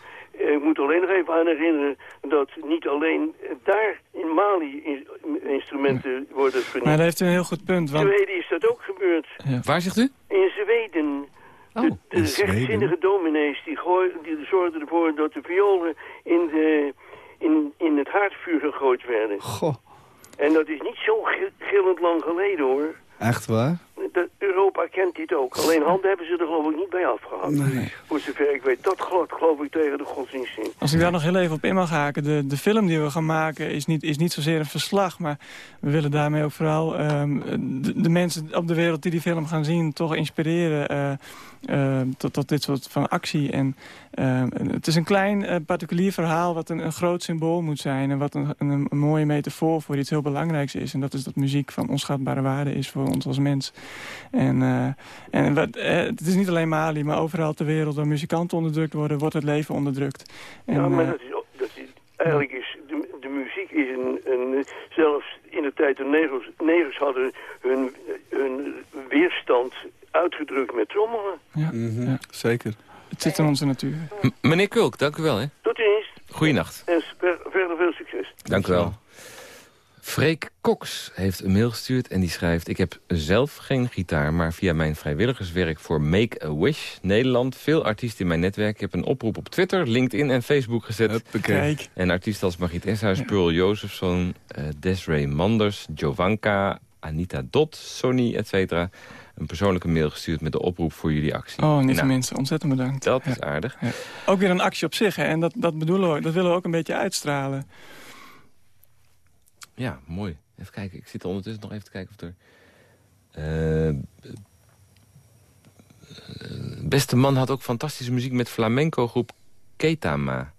ik moet alleen nog even aan herinneren dat niet alleen daar in Mali in, instrumenten worden vernield. Maar dat heeft een heel goed punt. Want... In Zweden is dat ook gebeurd. Ja. Waar zegt u? In Zweden. Oh, de de rechtzinnige dominees die, gooi, die zorgden ervoor dat de violen in, de, in, in het haardvuur gegooid werden. Goh. En dat is niet zo gillend lang geleden hoor. Echt waar? De, Europa kent dit ook. Alleen handen hebben ze er geloof ik niet bij afgehakt. Nee. Voor zover ik weet, dat glad geloof ik tegen de godsdienst in. Als ik daar nog heel even op in mag haken. De, de film die we gaan maken is niet, is niet zozeer een verslag. Maar we willen daarmee ook vooral um, de, de, mensen op de wereld die die film gaan zien... toch inspireren uh, uh, tot, tot dit soort van actie. En uh, het is een klein uh, particulier verhaal wat een, een groot symbool moet zijn. En wat een, een, een mooie metafoor voor iets heel belangrijks is. En dat is dat muziek van onschatbare waarde is voor ons als mens. En, uh, en wat, uh, het is niet alleen Mali, maar overal ter wereld waar muzikanten onderdrukt worden, wordt het leven onderdrukt. En, ja, maar dat is, dat is, eigenlijk is de, de muziek is een, een, zelfs in de tijd de negers, negers hadden hun, hun weerstand uitgedrukt met trommelen. Ja, mm -hmm. ja. zeker. Het zit in onze natuur. M meneer Kulk, dank u wel. Hè. Tot ziens. Goeienacht. En verder veel succes. Dank u wel. Freek Cox heeft een mail gestuurd en die schrijft... Ik heb zelf geen gitaar, maar via mijn vrijwilligerswerk voor Make-A-Wish Nederland... veel artiesten in mijn netwerk. Ik heb een oproep op Twitter, LinkedIn en Facebook gezet. Kijk. En artiesten als Margriet Eshuis, ja. Pearl Josephson, uh, Desiree Manders... Jovanka, Anita Dot, Sonny, et cetera een persoonlijke mail gestuurd met de oproep voor jullie actie. Oh, niet nou, minste. Ontzettend bedankt. Dat is aardig. Ja. Ook weer een actie op zich, hè? En dat, dat bedoelen we, dat willen we ook een beetje uitstralen. Ja, mooi. Even kijken. Ik zit ondertussen nog even te kijken of er... Uh, beste man had ook fantastische muziek met flamenco groep Ketama.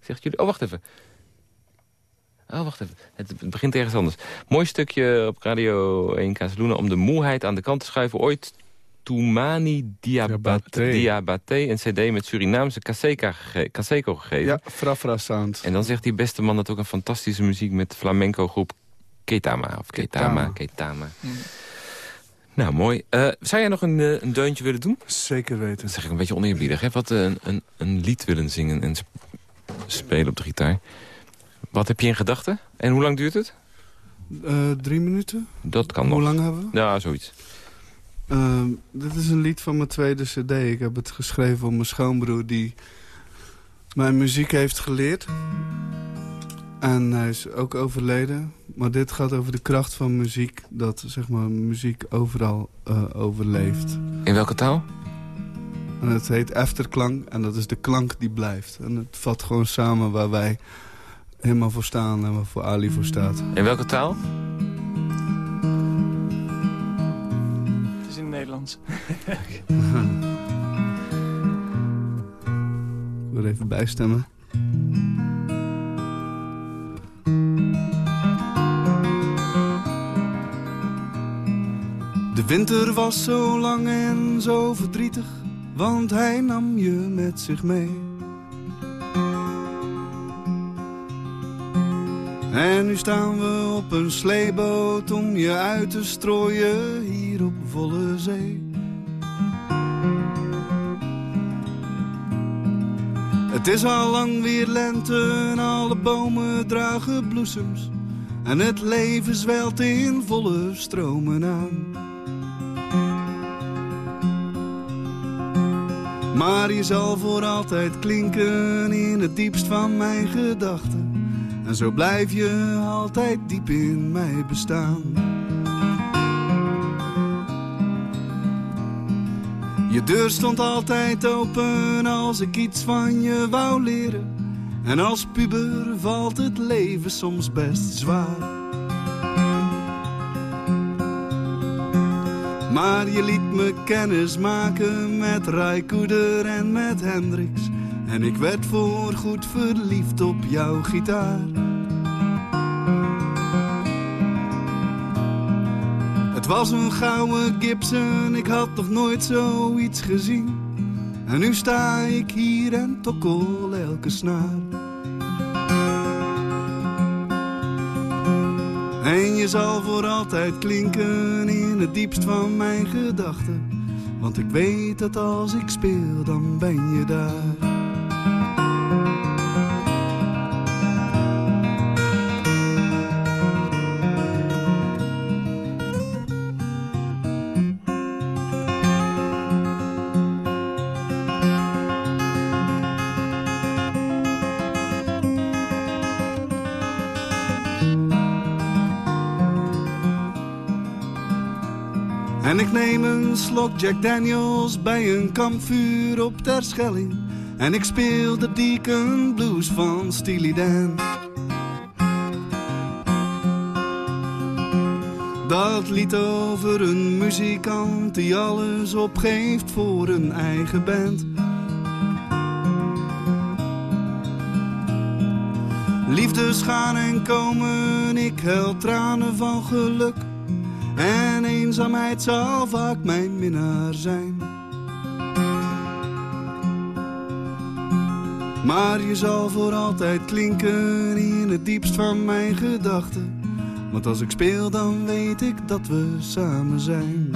Zegt jullie... Oh, wacht even. Oh, wacht even. Het begint ergens anders. Mooi stukje op Radio 1 Casaluna om de moeheid aan de kant te schuiven. Ooit Toumani Diabate, Diabate, een cd met Surinaamse Caseco gegeven. Ja, Frafra Sound. En dan zegt die beste man dat ook een fantastische muziek met flamenco groep Ketama. Of Ketama, Ketama. Nou, mooi. Uh, zou jij nog een, uh, een deuntje willen doen? Zeker weten. Dat zeg ik een beetje oneerbiedig. Hè? Wat een, een, een lied willen zingen en sp spelen op de gitaar. Wat heb je in gedachten? En hoe lang duurt het? Uh, drie minuten. Dat kan hoe nog. Hoe lang hebben we? Ja, zoiets. Uh, dit is een lied van mijn tweede cd. Ik heb het geschreven om mijn schoonbroer die mijn muziek heeft geleerd. En hij is ook overleden. Maar dit gaat over de kracht van muziek. Dat zeg maar, muziek overal uh, overleeft. In welke taal? En het heet Efterklank. En dat is de klank die blijft. En het vat gewoon samen waar wij helemaal voor staan en waar voor Ali voor staat. In welke taal? Het is in het Nederlands. Ik wil even bijstemmen. De winter was zo lang en zo verdrietig, want hij nam je met zich mee. En nu staan we op een sleeboot om je uit te strooien hier op volle zee. Het is al lang weer lente en alle bomen dragen bloesems. En het leven zwelt in volle stromen aan. Maar je zal voor altijd klinken in het diepst van mijn gedachten. En zo blijf je altijd diep in mij bestaan. Je deur stond altijd open als ik iets van je wou leren. En als puber valt het leven soms best zwaar. Maar je liet me kennis maken met Rijkoeder en met Hendrix. En ik werd voorgoed verliefd op jouw gitaar. Het was een gouden Gibson, ik had nog nooit zoiets gezien. En nu sta ik hier en tokkel elke snaar. En je zal voor altijd klinken in het diepst van mijn gedachten. Want ik weet dat als ik speel, dan ben je daar. Jack Daniels bij een kampvuur op Terschelling. En ik speel de Deacon Blues van Steely Dan. Dat lied over een muzikant die alles opgeeft voor een eigen band. Liefdes gaan en komen, ik huil tranen van geluk. En eenzaamheid zal vaak mijn minnaar zijn. Maar je zal voor altijd klinken in het diepst van mijn gedachten. Want als ik speel dan weet ik dat we samen zijn.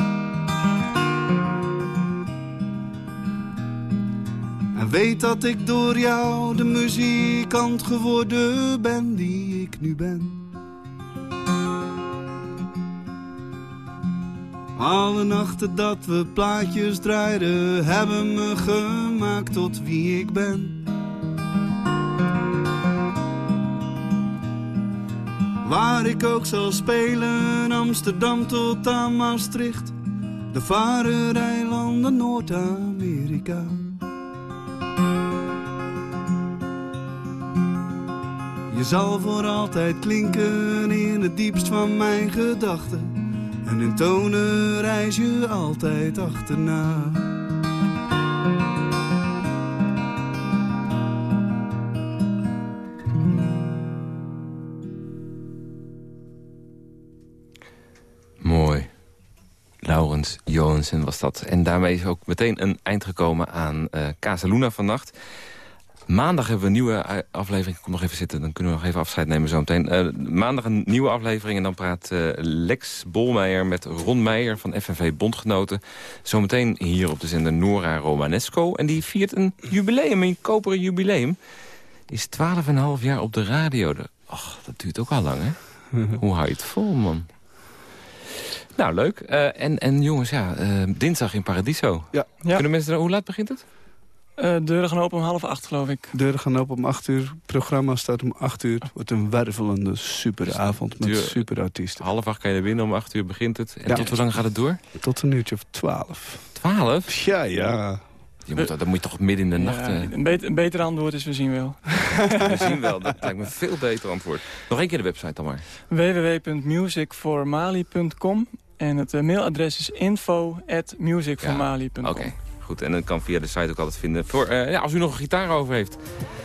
En weet dat ik door jou de muzikant geworden ben die ik nu ben. Alle nachten dat we plaatjes draaiden, hebben me gemaakt tot wie ik ben. Waar ik ook zal spelen, Amsterdam tot aan Maastricht. De Varereilanden, Noord-Amerika. Je zal voor altijd klinken in het diepst van mijn gedachten. En tonen reis je altijd achterna. Mooi. Laurens Johansen was dat. En daarmee is ook meteen een eind gekomen aan uh, Casaluna vannacht. Maandag hebben we een nieuwe aflevering. Kom nog even zitten, dan kunnen we nog even afscheid nemen zo meteen. Uh, maandag een nieuwe aflevering en dan praat uh, Lex Bolmeijer met Ron Meijer van FNV Bondgenoten. Zometeen hier op de zender Nora Romanesco. En die viert een jubileum, een koperen jubileum. Is 12,5 jaar op de radio. Ach, dat duurt ook al lang, hè? Hoe hou je het vol, man? Nou, leuk. Uh, en, en jongens, ja, dinsdag in Paradiso. Ja. Kunnen mensen... Hoe laat begint het? Uh, deuren gaan open om half acht, geloof ik. Deuren gaan open om acht uur. Het programma start om acht uur. wordt een wervelende superavond met superartiesten. Half acht kan je er binnen, om acht uur begint het. En ja. tot hoe lang gaat het door? Tot een uurtje of twaalf. Twaalf? Ja, ja. Je moet, dan moet je toch midden in de ja, nacht... Uh... Een, beter, een beter antwoord is we zien wel. we zien wel, dat lijkt me een veel beter antwoord. Nog één keer de website dan maar. www.musicformali.com En het mailadres is info.musicformali.com. Oké. Okay. Goed, en dat kan via de site ook altijd vinden. Voor, uh, ja, als u nog een gitaar over heeft,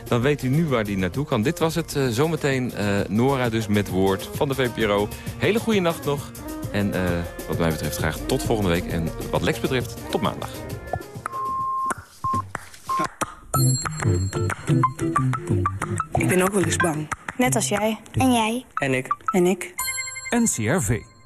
dan weet u nu waar die naartoe kan. Dit was het. Uh, zometeen uh, Nora dus met woord van de VPRO. Hele goede nacht nog. En wat mij betreft graag tot volgende week. En wat Lex betreft, tot maandag. Ik ben ook wel eens bang. Net als jij. En jij. En ik. En ik. NCRV.